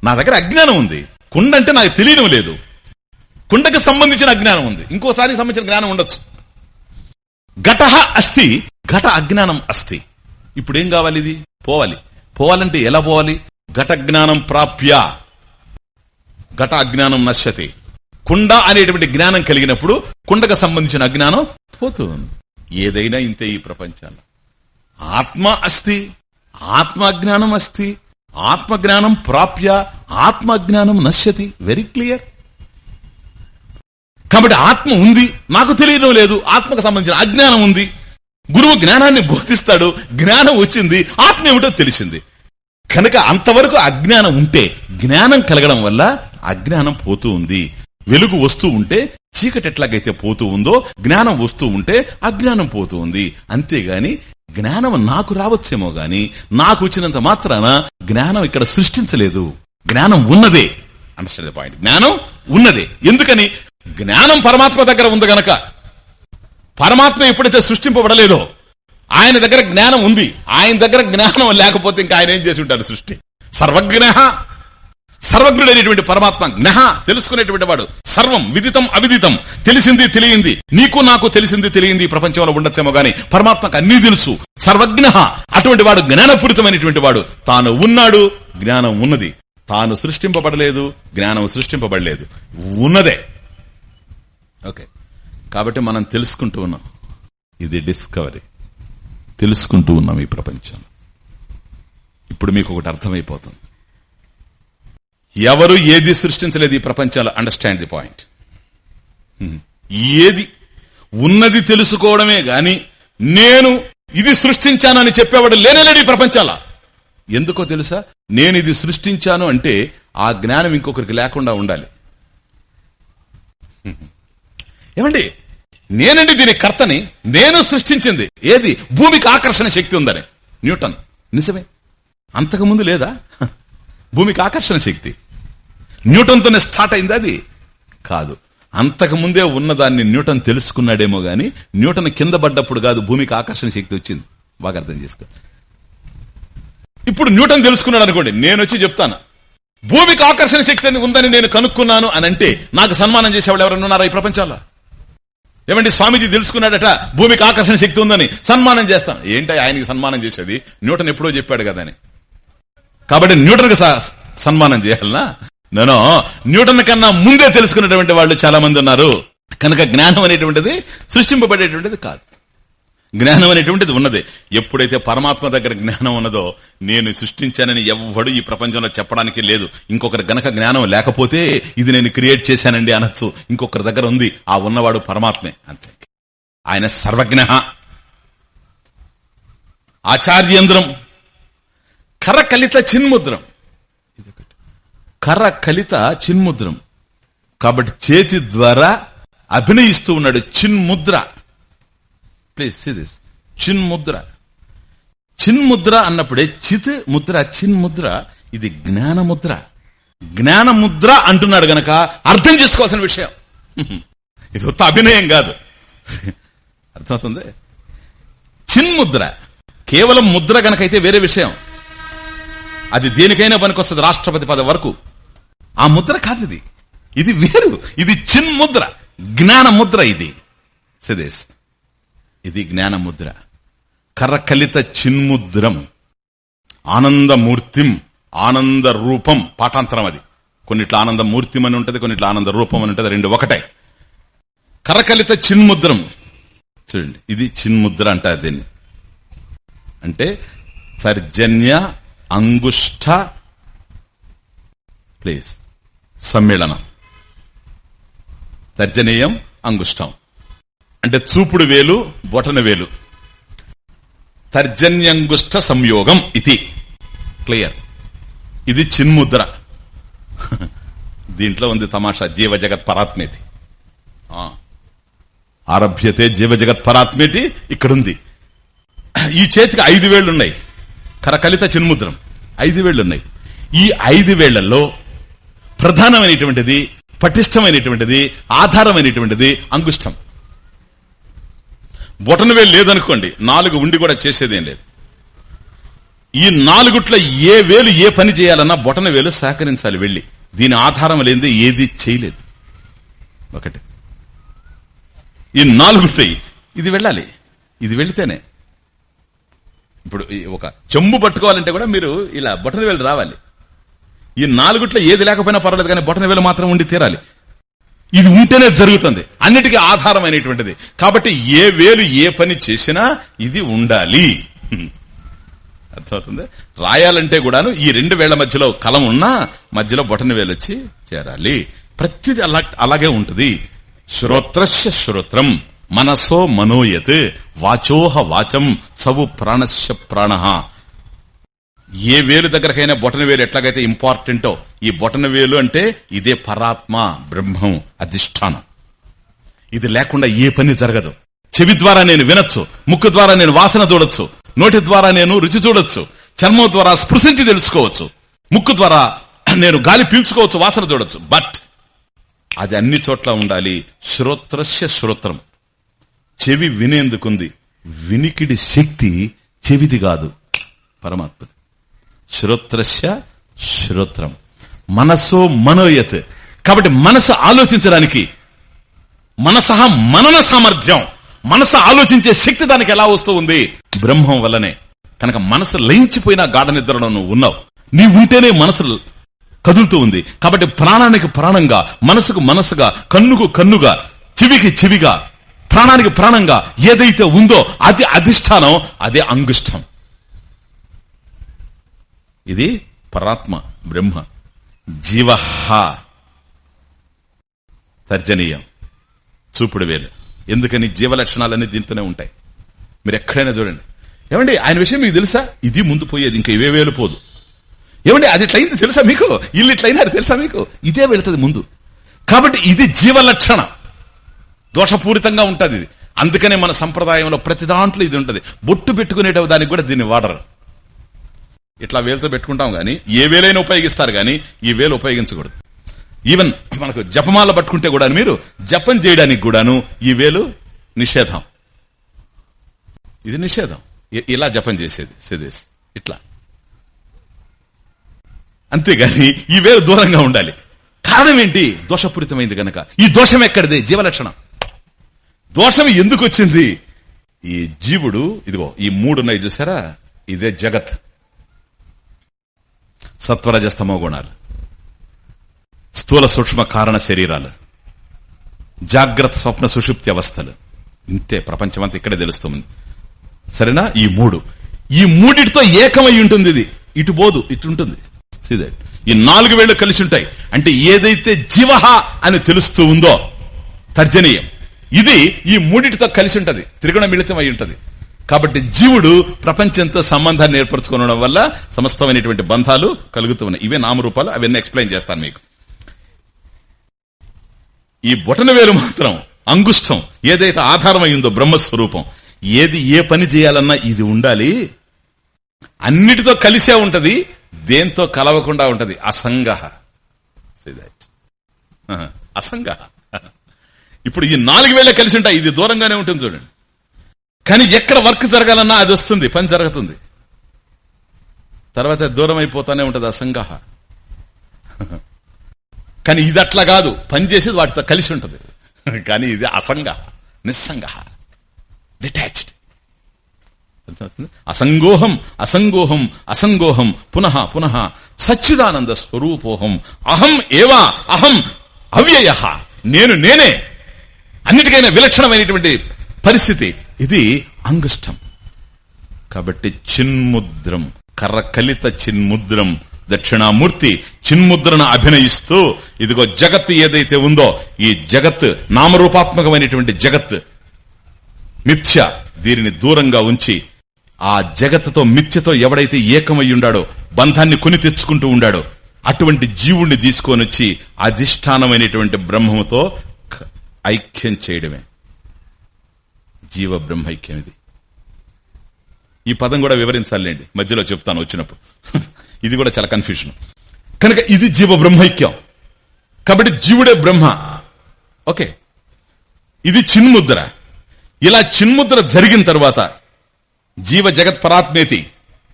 నా దగ్గర అజ్ఞానం ఉంది. కుండ అంటే నాకు తెలియడం లేదు. కుండకు సంబంధించిన అజ్ఞానం ఉంది. ఇంకోసారి సంబంధించిన జ్ఞానం ఉండొచ్చు. ఘటహ అస్థి. ఘట అజ్ఞానం అస్థి. ఇప్పుడు ఏం కావాలి ఇది? పోవాలి. పోవాలంటే ఎలా పోవాలి? ఘట జ్ఞానం ప్రాప్య. ఘట అజ్ఞానం నశ్యతి. కుండ అనేటువంటి జ్ఞానం కలిగినప్పుడు కుండకు సంబంధించిన అజ్ఞానం పోతుంది. ఏదైనా ఇంతే ఈ ప్రపంచాల్లో ఆత్మ అస్తి ఆత్మజ్ఞానం అస్తి ఆత్మజ్ఞానం ప్రాప్య ఆత్మజ్ఞానం నశ్యతి. వెరీ క్లియర్ కాబట్టి ఆత్మ ఉంది నాకు తెలియడం లేదు ఆత్మకు సంబంధించిన అజ్ఞానం ఉంది. గురువు జ్ఞానాన్ని బోధిస్తాడు జ్ఞానం వచ్చింది ఆత్మ ఏమిటో తెలిసింది. కనుక అంతవరకు అజ్ఞానం ఉంటే జ్ఞానం కలగడం వల్ల అజ్ఞానం పోతూ ఉంది. వెలుగు వస్తూ ఉంటే చీకటి ఎట్లాగైతే పోతూ ఉందో జ్ఞానం వస్తూ ఉంటే అజ్ఞానం పోతూ ఉంది. అంతేగాని జ్ఞానం నాకు రావచ్చేమో గాని నాకు వచ్చినంత మాత్రాన జ్ఞానం ఇక్కడ సృష్టించలేదు. జ్ఞానం ఉన్నదే. అండర్స్టాండ్ పాయింట్ జ్ఞానం ఉన్నదే. ఎందుకని? జ్ఞానం పరమాత్మ దగ్గర ఉంది గనక. పరమాత్మ ఎప్పుడైతే సృష్టింపబడలేదో ఆయన దగ్గర జ్ఞానం ఉంది. ఆయన దగ్గర జ్ఞానం లేకపోతే ఇంకా ఆయన ఏం చేసి ఉంటాడు సృష్టి? సర్వజ్ఞ సర్వజ్ఞుడైనటువంటి పరమాత్మ జ్ఞహ తెలుసుకునేటువంటి వాడు సర్వం విదితం అవిదితం తెలిసింది తెలియంది. నీకు నాకు తెలిసింది తెలియంది ప్రపంచంలో ఉండొచ్చేమో గాని పరమాత్మకు అన్ని తెలుసు. సర్వజ్ఞ అటువంటి వాడు జ్ఞానపూరితమైనటువంటి వాడు. తాను ఉన్నాడు జ్ఞానం ఉన్నది. తాను సృష్టింపబడలేదు జ్ఞానం సృష్టింపబడలేదు. ఉన్నదే. ఓకే. కాబట్టి మనం తెలుసుకుంటూ ఉన్నాం. ఇది డిస్కవరీ. తెలుసుకుంటూ ఉన్నాం ఈ ప్రపంచం. ఇప్పుడు మీకు ఒకటి అర్థమైపోతుంది. ఎవరు ఏది సృష్టించలేదు ఈ ప్రపంచంలో? అండర్స్టాండ్ ది పాయింట్ ఏది ఉన్నది తెలుసుకోవడమే గాని నేను ఇది సృష్టించానని చెప్పేవాడు లేనేలేడు ఈ ప్రపంచంలో. ఎందుకో తెలుసా? నేను ఇది సృష్టించాను అంటే ఆ జ్ఞానం ఇంకొకరికి లేకుండా ఉండాలి. ఏమండి? నేనండి దీని కర్తని. నేను సృష్టించింది. ఏది? భూమికి ఆకర్షణ శక్తి ఉందని. న్యూటన్. నిజమే. అంతకుముందు లేదా? భూమికి ఆకర్షణ శక్తి. న్యూటన్తోనే స్టార్ట్ అయింది అది. కాదు. అంతకు ముందే ఉన్నదాన్ని న్యూటన్ తెలుసుకున్నాడేమో గాని న్యూటన్ కింద పడ్డప్పుడు కాదు భూమికి ఆకర్షణ శక్తి వచ్చింది. బాగా అర్థం చేసుకో. ఇప్పుడు న్యూటన్ తెలుసుకున్నాడు అనుకోండి. నేను వచ్చి చెప్తాను. భూమికి ఆకర్షణ శక్తి ఉందని నేను కనుక్కున్నాను అని అంటే నాకు సన్మానం చేసేవాళ్ళు ఎవరైనా ఉన్నారా ఈ ప్రపంచంలో? ఏమండి స్వామీజీ తెలుసుకున్నాడట భూమికి ఆకర్షణ శక్తి ఉందని సన్మానం చేస్తాం ఏంటి ఆయనకి సన్మానం చేసేది? న్యూటన్ ఎప్పుడో చెప్పాడు కదా అని. కాబట్టి న్యూటన్కి సన్మానం చేయాలనా? నేను న్యూటన్ కన్నా ముందే తెలుసుకున్నటువంటి వాళ్ళు చాలా మంది ఉన్నారు. కనుక జ్ఞానం అనేటువంటిది సృష్టింపబడేటువంటిది కాదు. జ్ఞానం అనేటువంటిది ఉన్నది. ఎప్పుడైతే పరమాత్మ దగ్గర జ్ఞానం ఉన్నదో నేను సృష్టించానని ఎవ్వడు ఈ ప్రపంచంలో చెప్పడానికి లేదు. ఇంకొకరి గనక జ్ఞానం లేకపోతే ఇది నేను క్రియేట్ చేశానండి అనొచ్చు. ఇంకొకరి దగ్గర ఉంది. ఆ ఉన్నవాడు పరమాత్మే. అంతే. ఆయన సర్వజ్ఞ. ఆచార్యంద్రం. కర్ర కలిత చిన్ముద్రం. కరకలిత కలిత చిన్ముద్రం. కాబట్టి చేతి ద్వారా అభినయిస్తూ ఉన్నాడు చిన్ముద్ర. ప్లీజ్ సీ దిస్ చిన్ముద్ర చిన్ముద్ర అన్నప్పుడే చిత్ ముద్ర చిన్ముద్ర ఇది జ్ఞానముద్ర జ్ఞానముద్ర అంటున్నాడు గనక అర్థం చేసుకోవాల్సిన విషయం ఇది ఉత్త అభినయం కాదు అర్థమవుతుంది చిన్ముద్ర కేవలం ముద్ర గనకైతే వేరే విషయం అది దేనికైనా పనికొస్తుంది రాష్ట్రపతి పదవి వరకు ఆ ముద్ర కాదు ఇది ఇది వేరు ఇది చిన్ముద్ర జ్ఞాన ముద్ర ఇది సిదేశ్ ఇది జ్ఞానముద్ర. కర్రకలిత చిన్ముద్రం. ఆనందమూర్తిం ఆనంద రూపం పాఠాంతరం అది. కొన్నిట్ల ఆనందమూర్తిం అని ఉంటుంది కొన్నిట్ల ఆనంద రూపం అని ఉంటుంది రెండు ఒకటే. కరకలిత చిన్ముద్రం. చూడండి ఇది చిన్ముద్ర అంటారు దీన్ని. అంటే తర్జన్య అంగుష్ట ప్లీజ్ సమ్మేళనం. తర్జనీయం అంగుష్టం. అంటే చూపుడు వేలు బొటన వేలు. తర్జన్యంగుష్ట సంయోగం ఇది. క్లియర్. ఇది చిన్ముద్ర. దీంట్లో ఉంది తమాషా జీవ జగత్ పరాత్మేతి. ఆ. ఆరభ్యతే జీవ జగత్ పరాత్మేటి ఇక్కడుంది. ఈ చేతికి ఐదు వేళ్ళున్నాయి కరకలిత చిన్ముద్రం. ఐదు వేళ్ళున్నాయి ఈ ఐదు వేళ్ళలో ప్రధానమైనటువంటిది పటిష్టమైనటువంటిది ఆధారమైనటువంటిది అంగుష్టం. బొటన వేలు లేదనుకోండి నాలుగు ఉండి కూడా చేసేదేం లేదు. ఈ నాలుగుట్లో ఏ వేలు ఏ పని చేయాలన్నా బొటన వేలు సహకరించాలి వెళ్ళి. దీని ఆధారం లేనిదే ఏది చేయలేదు. ఒకటి. ఈ నాలుగుంటాయి ఇది వెళ్ళాలి. ఇది వెళితేనే. ఇప్పుడు ఒక చెంబు పట్టుకోవాలంటే కూడా మీరు ఇలా బొటన వేలు రావాలి. ఈ నాలుగుట్లో ఏది లేకపోయినా పర్వాలేదు కానీ బొటన వేలు మాత్రం ఉండి తీరాలి. ఇది ఉంటేనే జరుగుతుంది. అన్నిటికీ ఆధారమైనటువంటిది. కాబట్టి ఏ వేలు ఏ పని చేసినా ఇది ఉండాలి. అర్థమవుతుంది? రాయాలంటే కూడాను ఈ రెండు వేళ్ళ మధ్యలో కలం ఉన్నా మధ్యలో బొటన వేలు వచ్చి చేరాలి. ప్రతిది అలా అలాగే ఉంటుంది. శ్రోత్రస్య శ్రోత్రం మనసో మనోయత్ వాచోహ వాచం సవు ప్రాణస్య ప్రాణ ఏ వేలు దగ్గరకైనా బొటన వేలు ఎట్లాగైతే ఇంపార్టెంటో ఈ బొటన వేలు అంటే ఇదే పరాత్మ బ్రహ్మం అధిష్టానం. ఇది లేకుండా ఏ పని జరగదు. చెవి ద్వారా నేను వినొచ్చు ముక్కు ద్వారా నేను వాసన చూడొచ్చు నోటి ద్వారా నేను రుచి చూడొచ్చు చర్మం ద్వారా స్పృశించి తెలుసుకోవచ్చు ముక్కు ద్వారా నేను గాలి పీల్చుకోవచ్చు వాసన చూడొచ్చు. బట్ అది అన్ని చోట్ల ఉండాలి. శ్రోత్రస్య శ్రోత్రం. చెవి వినేందుకుంది. వినికిడి శక్తి చెవిది కాదు పరమాత్మది. శ్రోత్రస్య శ్రోత్రం. మనస్సు మనోయత్. కాబట్టి మనసు ఆలోచించడానికి మనసహ మనన సామర్థ్యం. మనసు ఆలోచించే శక్తి దానికి ఎలా వస్తూ ఉంది? బ్రహ్మం వల్లనే. కనుక మనసు లయించిపోయిన గాఢ నిద్రలో నువ్వు ఉన్నావు. నీ ఉంటేనే మనసు కదులుతూ ఉంది. కాబట్టి ప్రాణానికి ప్రాణంగా మనసుకు మనసుగా కన్నుకు కన్నుగా చెవికి చెవిగా ప్రాణానికి ప్రాణంగా ఏదైతే ఉందో అది అధిష్టానం అదే అంగుష్టం. ఇది పరాత్మ బ్రహ్మ జీవ తర్జనీయం. చూపుడు వేలు. ఎందుకని జీవ లక్షణాలన్నీ దీంతోనే ఉంటాయి. మీరు ఎక్కడైనా చూడండి. ఏమండి ఆయన విషయం మీకు తెలుసా? ఇది ముందు పోయేది ఇంకా ఇవే వేలు పోదు. ఏమండి అది ఇట్లయింది తెలుసా మీకు? ఇల్లు ఇట్లయినారు తెలుసా మీకు? ఇదే వెళుతుంది ముందు. కాబట్టి ఇది జీవ లక్షణం. దోషపూరితంగా ఉంటుంది ఇది. అందుకనే మన సంప్రదాయంలో ప్రతి దాంట్లో ఇది ఉంటుంది. బొట్టు పెట్టుకునేట దానికి కూడా దీన్ని వాడరు. ఇట్లా వేలతో పెట్టుకుంటాం గాని ఏ వేలైనా ఉపయోగిస్తారు గాని ఈ వేలు ఉపయోగించకూడదు. ఈవెన్ మనకు జపమాల పట్టుకుంటే కూడా మీరు జపం చేయడానికి కూడాను ఈ వేలు నిషేధం. ఇది నిషేధం. ఇలా జపం చేసేది సిదేశ్ ఇట్లా. అంతేగాని ఈ వేలు దూరంగా ఉండాలి. కారణం ఏంటి? దోషపూరితమైంది గనక. ఈ దోషం ఎక్కడిది? జీవలక్షణం. దోషం ఎందుకు వచ్చింది? ఈ జీవుడు ఇదిగో ఈ మూడున్నాయి చూసారా? ఇదే జగత్. సత్వరజస్తమో గుణాలు. స్థూల సూక్ష్మ కారణ శరీరాలు. జాగ్రత్త స్వప్న సుషుప్తి అవస్థలు. ఇంతే ప్రపంచమంతా ఇక్కడే తెలుస్తుంది. సరేనా? ఈ మూడు. ఈ మూడిటితో ఏకమై ఉంటుంది ఇది. ఇటు పోదు ఇటు ఉంటుంది. ఈ నాలుగు వేళ్ళు కలిసి ఉంటాయి. అంటే ఏదైతే జీవహ అని తెలుస్తూ ఉందో తర్జనీయం. ఇది ఈ మూడిటితో కలిసి ఉంటది. త్రిగుణ మిళితం అయి ఉంటది. కాబట్టి జీవుడు ప్రపంచంతో సంబంధాన్ని ఏర్పరచుకోవడం వల్ల సమస్తమైనటువంటి బంధాలు కలుగుతున్నాయి ఇవే నామరూపాలు అవన్నీ ఎక్స్ప్లెయిన్ చేస్తాను మీకు. ఈ బొటన మాత్రం అంగుష్టం. ఏదైతే ఆధారమైందో బ్రహ్మస్వరూపం ఏది ఏ పని చేయాలన్నా ఇది ఉండాలి. అన్నిటితో కలిసే ఉంటది దేంతో కలవకుండా ఉంటది. అసంగ అసంగ ఇప్పుడు ఈ నాలుగు వేలే కలిసి ఉంటాయి. ఇది దూరంగానే ఉంటుంది చూడండి. కానీ ఎక్కడ వర్క్ జరగాలన్నా అది వస్తుంది పని జరుగుతుంది. తర్వాత దూరం అయిపోతానే ఉంటుంది అసంగ కానీ ఇది అట్లా కాదు పని చేసేది వాటితో కలిసి ఉంటుంది. కానీ ఇది అసంగ నిస్సంగ డిటాచ్డ్ అసంగోహం అసంగోహం అసంగోహం పునః పునః సచ్చిదానంద స్వరూపోహం. అహం ఏవా అహం అవ్యయ. నేను నేనే. అన్నిటికైనా విలక్షణమైనటువంటి పరిస్థితి. ఇది అంగుష్టం కాబట్టి చిన్ముద్రం కర్రకలిత చిన్ముద్రం దక్షిణామూర్తి చిన్ముద్రను అభినయిస్తూ ఇదిగో జగత్ ఏదైతే ఉందో ఈ జగత్ నామరూపాత్మకమైనటువంటి జగత్ మిథ్య దీనిని దూరంగా ఉంచి ఆ జగత్తుతో మిథ్యతో ఎవడైతే ఏకమై ఉండాడో బంధాన్ని కొని తెచ్చుకుంటూ ఉండాడో అటువంటి జీవుణ్ణి తీసుకొని వచ్చి అధిష్టానమైనటువంటి బ్రహ్మముతో ఐక్యం చేయడమే. జీవ బ్రహ్మైక్యం ఇది ఈ పదం కూడా వివరించాలండి మధ్యలో చెప్తాను వచ్చినప్పుడు. ఇది కూడా చాలా కన్ఫ్యూషన్ కనుక ఇది జీవ బ్రహ్మైక్యం కాబట్టి జీవుడే బ్రహ్మ. ఓకే. ఇది చిన్ముద్ర. ఇలా చిన్ముద్ర జరిగిన తర్వాత జీవ జగత్ పరాత్మేతి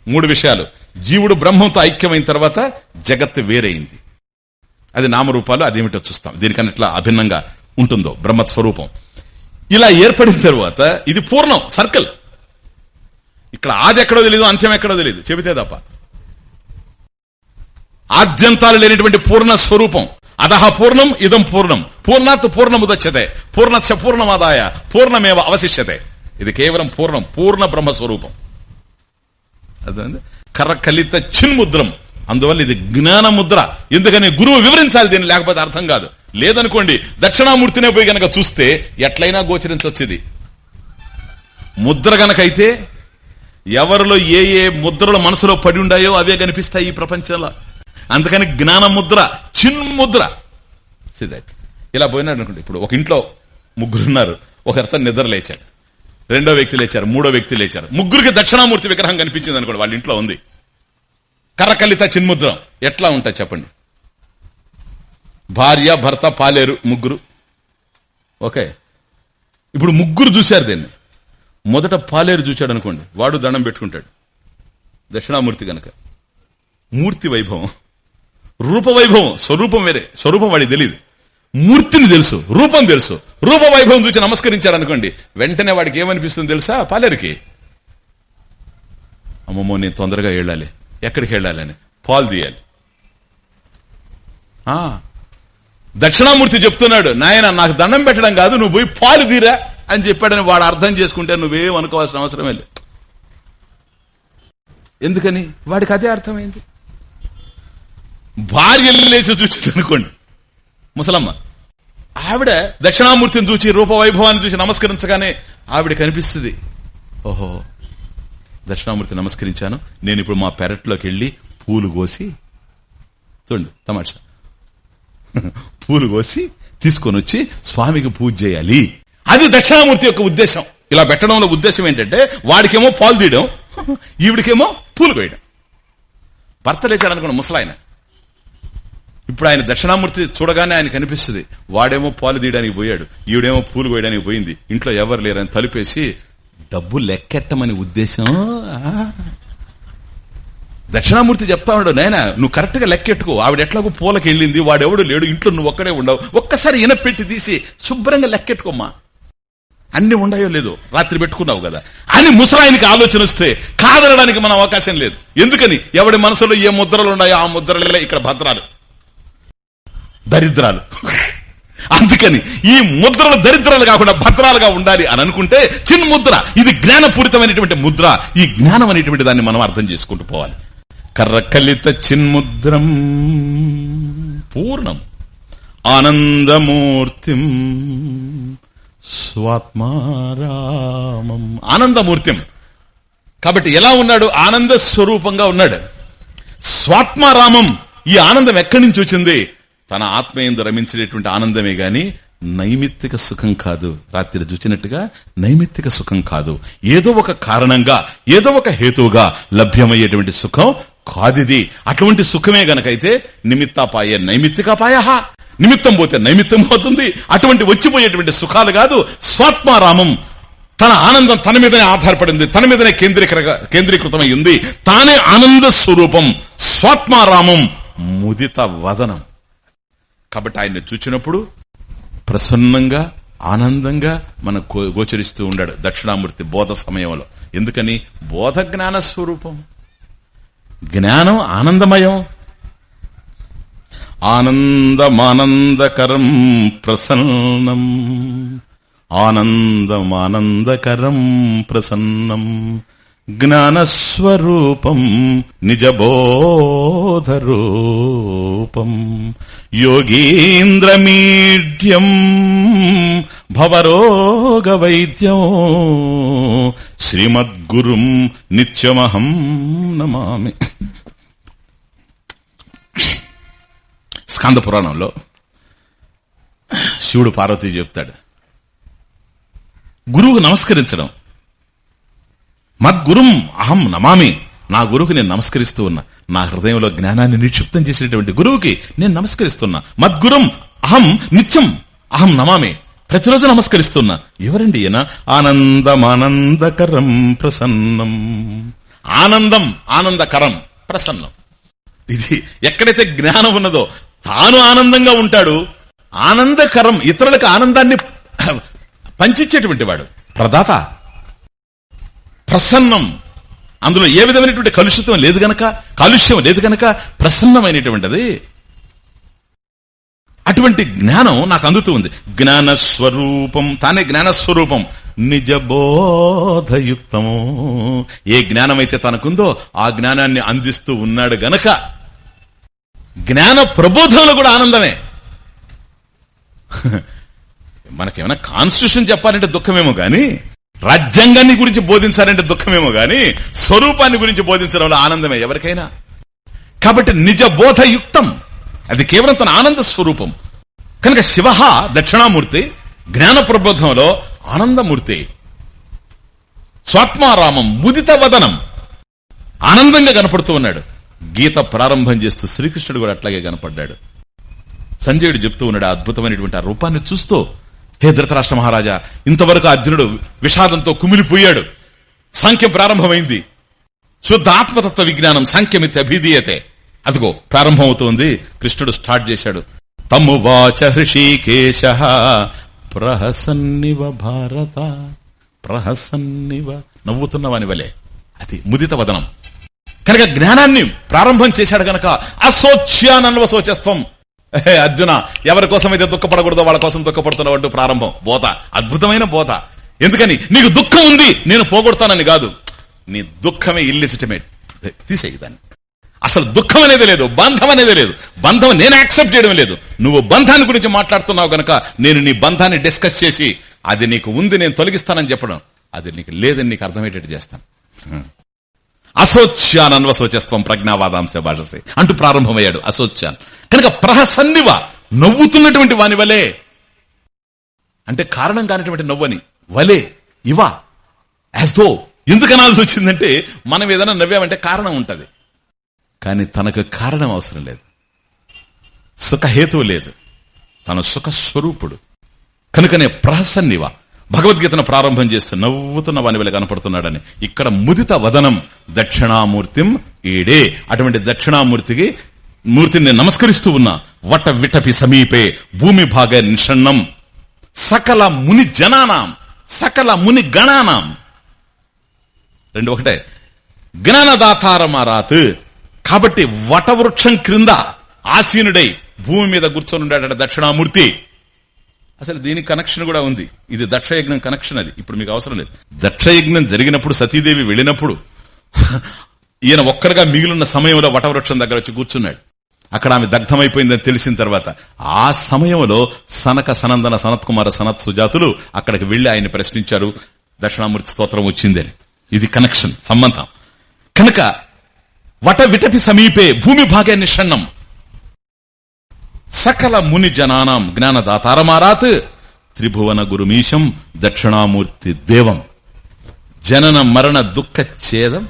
మూడు విషయాలు. జీవుడు బ్రహ్మంతో ఐక్యమైన తర్వాత జగత్ వేరైంది. అది నామరూపాలు అదేమిటో చూస్తాం. దీనికన్నా ఎట్లా అభిన్నంగా ఉంటుందో బ్రహ్మస్వరూపం. ఇలా ఏర్పడిన తర్వాత ఇది పూర్ణం సర్కిల్. ఇక్కడ ఆది ఎక్కడో తెలియదు అంత్యం ఎక్కడో తెలియదు చెబితే తప్ప. ఆద్యంతాలు లేనిటువంటి పూర్ణ స్వరూపం. అదహ పూర్ణం ఇదం పూర్ణం. పూర్ణాత్ పూర్ణముదచ్చతే పూర్ణస్య పూర్ణమాదాయ. పూర్ణమేవ అవశిష్యతే. ఇది కేవలం పూర్ణం పూర్ణ బ్రహ్మ స్వరూపం అర్థమైంది? కర్ర కలిత చిన్ముద్రం. అందువల్ల ఇది జ్ఞాన ముద్ర ఎందుకని గురువు వివరించాలి దీన్ని లేకపోతే అర్థం కాదు. లేదనుకోండి దక్షిణామూర్తినే పోయి గనక చూస్తే ఎట్లయినా గోచరించవచ్చుది ముద్ర గనకైతే ఎవరిలో ఏ ఏ ముద్రలు మనసులో పడి ఉండాయో అవే కనిపిస్తాయి ఈ ప్రపంచంలో. అందుకని జ్ఞాన ముద్ర చిన్ముద్ర ముద్ర. ఇలా పోయినాడు అనుకోండి ఇప్పుడు ఒక ఇంట్లో ముగ్గురున్నారు ఒక నిద్ర లేచాడు రెండో వ్యక్తి లేచారు మూడో వ్యక్తి లేచారు. ముగ్గురికి దక్షిణామూర్తి విగ్రహం కనిపించింది అనుకోండి వాళ్ళ ఇంట్లో ఉంది. కర్రకల్లిత చిన్ముద్రం ఎట్లా ఉంటాయి చెప్పండి? భార్య భర్త పాలేరు ముగ్గురు. ఓకే. ఇప్పుడు ముగ్గురు చూశారు దీన్ని. మొదట పాలేరు చూశాడు అనుకోండి. వాడు దండం పెట్టుకుంటాడు. దక్షిణామూర్తి గనక. మూర్తి వైభవం. రూప వైభవం. స్వరూపం వేరే. స్వరూపం వాడికి తెలియదు మూర్తిని తెలుసు. రూపం తెలుసు. రూప వైభవం చూసి నమస్కరించాడు అనుకోండి. వెంటనే వాడికి ఏమనిపిస్తుంది తెలుసా? పాలేరుకి. అమ్మమ్మో నేను తొందరగా వెళ్ళాలి ఎక్కడికి వెళ్ళాలని పాలు తీయాలి. ఆ, దక్షిణామూర్తి చెప్తున్నాడు నాయన నాకు దండం పెట్టడం కాదు నువ్వు పోయి పాలు తీరా అని చెప్పాడని వాడు అర్థం చేసుకుంటే నువ్వేం అనుకోవాల్సిన అవసరమే లేదు. ఎందుకని? వాడికి అదే అర్థమైంది. భార్య లేచి చూసింది అనుకోండి. ముసలమ్మ ఆవిడ దక్షిణామూర్తిని చూచి రూపవైభవాన్ని చూసి నమస్కరించగానే ఆవిడ కనిపిస్తుంది. ఓహో దక్షిణామూర్తి నమస్కరించాను. నేను ఇప్పుడు మా పెరట్లోకి వెళ్ళి పూలు కోసి చూడండి తమాషా. పూలు కోసి తీసుకొని వచ్చి స్వామికి పూజ చేయాలి. అది దక్షిణామూర్తి యొక్క ఉద్దేశం. ఇలా పెట్టడంలో ఉద్దేశం ఏంటంటే వాడికేమో పాలు తీయడం ఈవిడికేమో పూలు కోయడం. భర్త లేచాడు అనుకోండి ముసలాయన. ఇప్పుడు ఆయన దక్షిణామూర్తి చూడగానే ఆయన కనిపిస్తుంది వాడేమో పాలు తీయడానికి పోయాడు ఈవిడేమో పూలు కోయడానికి పోయింది ఇంట్లో ఎవరు లేరని తలుపేసి డబ్బు లెక్కెట్టమని ఉద్దేశం? దక్షిణామూర్తి చెప్తా ఉన్నాడు నాయన నువ్వు కరెక్ట్గా లెక్కెట్టుకో ఆవిడ ఎట్లాగో పూలకి వెళ్ళింది వాడెవడు లేడు ఇంట్లో నువ్వు ఒక్కడే ఉండవు. ఒక్కసారి ఇనపెట్టి తీసి శుభ్రంగా లెక్కెట్టుకోమ్మా అన్ని ఉండాయో లేదో రాత్రి పెట్టుకున్నావు కదా. అని ముసలాయనికి ఆలోచన వస్తే కాదనడానికి మన అవకాశం లేదు. ఎందుకని? ఎవడి మనసులో ఏ ముద్రలు ఉన్నాయో ఆ ముద్రలే ఇక్కడ భద్రాలు. దరిద్రాలు. అందుకని ఈ ముద్రలు దరిద్రాలు కాకుండా భద్రాలుగా ఉండాలి అని అనుకుంటే చిన్న ముద్ర ఇది జ్ఞానపూరితమైనటువంటి ముద్ర. ఈ జ్ఞానం అనేటువంటి దాన్ని మనం అర్థం చేసుకుంటూ పోవాలి. కర్రకలిత చిన్ముద్రం. పూర్ణం. ఆనందమూర్తిం. స్వాత్మారామం. ఆనందమూర్తిం. కాబట్టి ఎలా ఉన్నాడు? ఆనంద స్వరూపంగా ఉన్నాడు. స్వాత్మారామం ఈ ఆనందం ఎక్కడి నుంచి వచ్చింది? తన ఆత్మయందు రమించేటువంటి ఆనందమే గాని నైమిత్తిక సుఖం కాదు. రాత్రి చూచినట్టుగా నైమిత్తిక సుఖం కాదు. ఏదో ఒక కారణంగా ఏదో ఒక హేతువుగా లభ్యమయ్యేటువంటి సుఖం కాదిది. అటువంటి సుఖమే గనకైతే నిమిత్తాపాయ నైమిత్తికాపాయ నిమిత్తం పోతే నైమిత్తం పోతుంది అటువంటి వచ్చిపోయేటువంటి సుఖాలు కాదు. స్వాత్మారామం తన ఆనందం తన మీదనే ఆధారపడింది. తన మీదనే కేంద్రీకర కేంద్రీకృతమై ఉంది. తానే ఆనంద స్వరూపం. స్వాత్మారామం ముదిత వదనం. కాబట్టి ఆయన్ని చూచినప్పుడు ప్రసన్నంగా ఆనందంగా మన గోచరిస్తూ ఉండాడు దక్షిణామూర్తి బోధ సమయంలో. ఎందుకని? బోధ జ్ఞాన స్వరూపం. జ్ఞానం ఆనందమయం. ఆనందమానందకరం ప్రసన్నం. ఆనందమానందకరం ప్రసన్నం. జ్ఞానస్వరూపం నిజబోధరూపం. యోగీంద్రమీడ్యం భవరోగ వైద్యం శ్రీమద్గురుం నిత్యమహం నమామి. స్కంద పురాణంలో శివుడు పార్వతి చెప్తాడు. గురువుకు నమస్కరించడం. మద్గురుం అహం నమామి. నా గురువుకి నేను నమస్కరిస్తూ ఉన్నా. నా హృదయంలో జ్ఞానాన్ని నిక్షిప్తం చేసినటువంటి గురువుకి నేను నమస్కరిస్తున్నా. మద్గురుం అహం నిత్యం అహం నమామి. ప్రతిరోజు నమస్కరిస్తున్నా. ఎవరండి ఈయన? ఆనందమానందకరం ప్రసన్నం. ఆనందం ఆనందకరం ప్రసన్నం. ఇది ఎక్కడైతే జ్ఞానం ఉన్నదో తాను ఆనందంగా ఉంటాడు ఆనందకరం ఇతరులకు ఆనందాన్ని పంచిచ్చేటువంటి వాడు. ప్రదాత ప్రసన్నం. అందులో ఏ విధమైనటువంటి కలుషితం లేదు గనక కాలుష్యం లేదు గనక ప్రసన్నమైనటువంటిది. అటువంటి జ్ఞానం నాకు అందుతూ ఉంది. జ్ఞానస్వరూపం తానే జ్ఞానస్వరూపం. నిజబోధయుక్తము. ఏ జ్ఞానమైతే తనకుందో ఆ జ్ఞానాన్ని అందిస్తూ ఉన్నాడు గనక జ్ఞాన ప్రబోధంలో కూడా ఆనందమే. మనకేమైనా కాన్స్టిట్యూషన్ చెప్పాలంటే దుఃఖమేమో గాని రాజ్యాంగాన్ని గురించి బోధించాలంటే దుఃఖమేమో గాని స్వరూపాన్ని గురించి బోధించడంలో ఆనందమే ఎవరికైనా. కాబట్టి నిజ బోధయుక్తం అది కేవలం తన ఆనంద స్వరూపం. కనుక శివ దక్షిణామూర్తి జ్ఞాన ప్రబోధంలో ఆనందమూర్తి. స్వాత్మారామం ముదిత వదనం. ఆనందంగా కనపడుతూ ఉన్నాడు. గీత ప్రారంభం చేస్తూ శ్రీకృష్ణుడు కూడా అట్లాగే కనపడ్డాడు. సంజయుడు చెప్తూ ఉన్నాడు అద్భుతమైనటువంటి ఆ రూపాన్ని చూస్తూ హే ధృతరాష్ట్ర మహారాజా ఇంతవరకు అర్జునుడు విషాదంతో కుమిలిపోయాడు. సాంఖ్యం ప్రారంభమైంది. శుద్ధ ఆత్మతత్వ విజ్ఞానం సాంఖ్యమిత్య అభిధీయతే. అదిగో ప్రారంభమవుతోంది. కృష్ణుడు స్టార్ట్ చేశాడు. తమ్ము వాచ హృషికేశ. ప్రహసన్నివ భారత. ప్రహసన్నివ. నవ్వుతున్నవాని వలె. అది ముదిత వదనం. కనుక జ్ఞానాన్ని ప్రారంభం చేశాడు గనక అసోచ్యానన్వ శోచస్వం. హే అర్జున ఎవరి కోసమైతే దుఃఖపడకూడదో వాళ్ళ కోసం దుఃఖపడుతున్నావు అంటూ ప్రారంభం. బోత. అద్భుతమైన బోత. ఎందుకని? నీకు దుఃఖం ఉంది నేను పోగొడతానని కాదు. నీ దుఃఖమే ఇల్లిసిటమేట్ తీసేయి దాన్ని. అసలు దుఃఖం అనేది లేదు బంధం అనేది లేదు. బంధం నేను యాక్సెప్ట్ చేయడం లేదు. నువ్వు బంధాన్ని గురించి మాట్లాడుతున్నావు గనక నేను నీ బంధాన్ని డిస్కస్ చేసి అది నీకు ఉంది నేను తొలగిస్తానని చెప్పడం. అది నీకు లేదని నీకు అర్థమయ్యేటట్టు చేస్తాను. అసోచ్యాన్ అన్వశోచస్వం ప్రజ్ఞావాదాంశ భాషసి. అంటూ ప్రారంభమయ్యాడు అసోచ్యాన్. కనుక ప్రహసన్నివ నవ్వుతున్నటువంటి వాని వలే అంటే కారణం కానిటువంటి నవ్వని వలే ఇవా యాజ్ దో ఎందుకు అనాల్సి వచ్చిందంటే మనం ఏదైనా నవ్వామంటే కారణం ఉంటుంది. కానీ తనకు కారణం అవసరం లేదు. సుఖహేతువు లేదు. తన సుఖ స్వరూపుడు. కనుకనే ప్రహసన్నివ. భగవద్గీతను ప్రారంభం చేస్తూ నవ్వుతున్న వాని వల్ల కనపడుతున్నాడని. ఇక్కడ ముదిత వదనం దక్షిణామూర్తిం ఈడే. అటువంటి దక్షిణామూర్తికి మూర్తిని నమస్కరిస్తూ ఉన్నా వట విటపి సమీపే భూమి భాగ నిషణం సకల ముని జనానాం. సకల ముని గణానాం. రెండు ఒకటే. జ్ఞానదాతారమారాత్ కాబట్టి వటవృక్షం క్రింద ఆసీనుడై భూమి మీద కూర్చొని ఉండాడట దక్షిణామూర్తి. అసలు దీనికి కనెక్షన్ కూడా ఉంది. ఇది దక్షయజ్ఞం కనెక్షన్ అది. ఇప్పుడు మీకు అవసరం లేదు. దక్షయజ్ఞం జరిగినప్పుడు సతీదేవి వెళ్ళినప్పుడు ఈయన ఒక్కడగా మిగిలిన సమయంలో వటవృక్షం దగ్గర వచ్చి కూర్చున్నాడు. అక్కడ ఆమె దగ్ధమైపోయిందని తెలిసిన తర్వాత ఆ సమయంలో సనక సనందన సనత్ కుమార సనత్ సుజాతులు అక్కడికి వెళ్ళి ఆయన ప్రశ్నించారు. దక్షిణామూర్తి స్తోత్రం వచ్చిందని. ఇది కనెక్షన్ సంబంధం. కనుక వట విటపి సమీపే భూమి భాగే నిషణం సకల ముని జనానాం జ్ఞానదాతారమారాత్ త్రిభువన గురుమీశం దక్షిణామూర్తి దేవం. జనన మరణ దుఃఖ ఛేదం.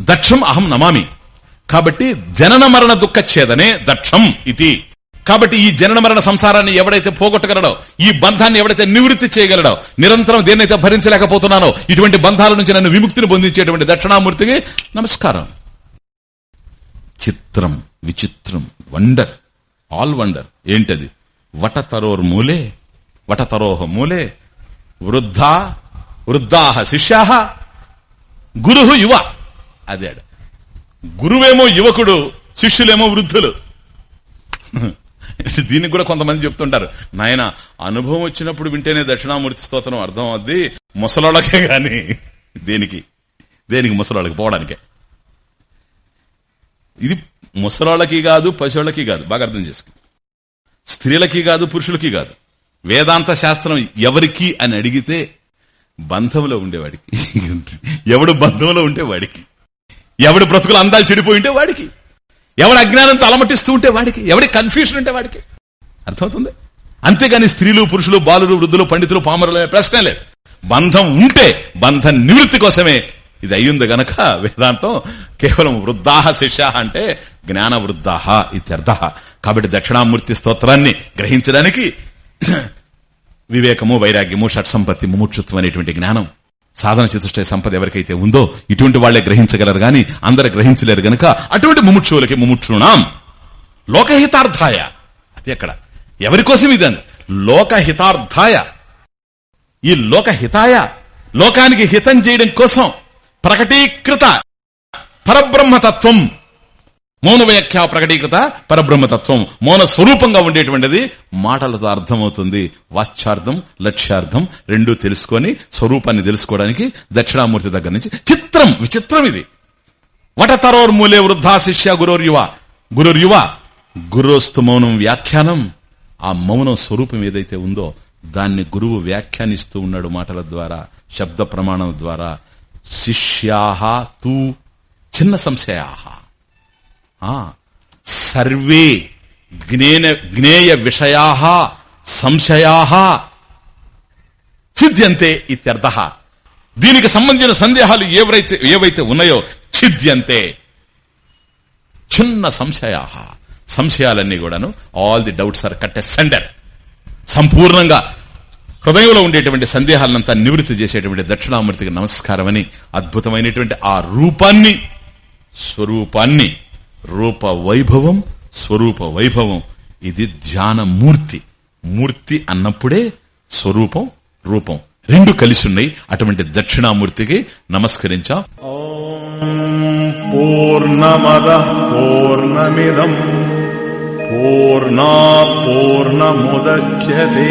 దక్షం అహం నమామి. కాబట్టి జనన మరణ దుఃఖ ఛేదనే దక్షం ఇది. కాబట్టి ఈ జనన మరణ సంసారాన్ని ఎవడైతే పోగొట్టగలడో ఈ బంధాన్ని ఎవడైతే నివృత్తి చేయగలడో నిరంతరం దేన్నైతే భరించలేకపోతున్నానో ఇటువంటి బంధాల నుంచి నన్ను విముక్తిని పొందించేటువంటి దక్షిణామూర్తికి నమస్కారం. చిత్రం విచిత్రం వండర్ ఆల్ వండర్. ఏంటది? వటతరోర్ మూలే వటతరోహ మూలే వృద్ధా వృద్ధాహ శిష్యాహ గురు యువ. అదే గురువేమో యువకుడు శిష్యులేమో వృద్ధులు. దీనికి కూడా కొంతమంది చెప్తుంటారు. నాయన అనుభవం వచ్చినప్పుడు వింటేనే దక్షిణామూర్తి స్తోత్రం అర్థం అవుద్ది ముసలోళ్ళకే గాని దేనికి? దేనికి ముసలోళ్ళకి? పోవడానికే. ఇది ముసలోళ్ళకి కాదు పశువులకి కాదు. బాగా అర్థం చేసుకో. స్త్రీలకి కాదు పురుషులకి కాదు. వేదాంత శాస్త్రం ఎవరికి అని అడిగితే బంధంలో ఉండేవాడికి. ఎవడు బంధంలో ఉంటే వాడికి. ఎవడు బ్రతుకులు అందాలు చెడిపోయి ఉంటే వాడికి. ఎవడు అజ్ఞానంతో అలమటిస్తూ ఉంటే వాడికి. ఎవడి కన్ఫ్యూషన్ ఉంటే వాడికి. అర్థమవుతుంది? అంతేగాని స్త్రీలు పురుషులు బాలులు వృద్ధులు పండితులు పామరులు అనే ప్రశ్నే లేదు. బంధం ఉంటే బంధం నివృత్తి కోసమే ఇది అయ్యింది గనక వేదాంతం కేవలం వృద్ధాహ శిష్య అంటే జ్ఞాన వృద్ధాహ ఇత్యర్థ. కాబట్టి దక్షిణామూర్తి స్తోత్రాన్ని గ్రహించడానికి వివేకము వైరాగ్యము షట్సంపత్తి ముముక్షుత్వం అనేటువంటి జ్ఞానం సాధన చతుష్టయ సంపద ఎవరికైతే ఉందో ఇటువంటి వాళ్ళే గ్రహించగలరు గాని అందరు గ్రహించలేరు గనక అటువంటి ముముక్షువులకి ముముక్షుణాం లోకహితార్థాయ. అది ఎక్కడ? ఎవరి కోసం ఇదని లోకహితార్థాయ. ఈ లోకహితాయ లోకానికి హితం చేయడం కోసం ప్రకటీకృత పరబ్రహ్మతత్వం. మౌన వ్యాఖ్య ప్రకటీకృత పరబ్రహ్మతత్వం. మౌన స్వరూపంగా ఉండేటువంటిది మాటలతో అర్థమవుతుంది. వాచ్యార్థం లక్ష్యార్థం రెండూ తెలుసుకొని స్వరూపాన్ని తెలుసుకోవడానికి దక్షిణామూర్తి దగ్గర నుంచి చిత్రం విచిత్రం ఇది. వటతరోర్మూలే వృద్ధా శిష్య గురోర్యువ. గురుర్యువ గురోస్తు మౌనం వ్యాఖ్యానం. ఆ మౌనం స్వరూపం ఏదైతే ఉందో దాన్ని గురువు వ్యాఖ్యానిస్తూ ఉన్నాడు మాటల ద్వారా శబ్ద ప్రమాణం ద్వారా శిష్యాహ తూ చిన్న సంశయాహ. ఆ, సర్వే జ్ఞేన జ్ఞేయ విషయా సంశయా ఛిద్యంతే ఇత్యర్థ. దీనికి సంబంధించిన సందేహాలు ఏవైతే ఏవైతే ఉన్నాయో ఛిద్యంతే. చిన్న సంశయా సంశయాలన్నీ కూడాను all the doubts are cut asunder సంపూర్ణంగా హృదయంలో ఉండేటువంటి సందేహాలంతా నివృత్తి చేసేటువంటి దక్షిణామూర్తికి నమస్కారం అని అద్భుతమైనటువంటి ఆ రూపాన్ని స్వరూపాన్ని రూప వైభవం స్వరూప వైభవం ఇది ధ్యానమూర్తి. మూర్తి అన్నప్పుడే స్వరూపం రూపం రెండు కలిసి ఉన్నాయి అటువంటి దక్షిణామూర్తికి నమస్కరించా. పూర్ణమద పూర్ణమిదం పూర్ణా పూర్ణముద్యతే.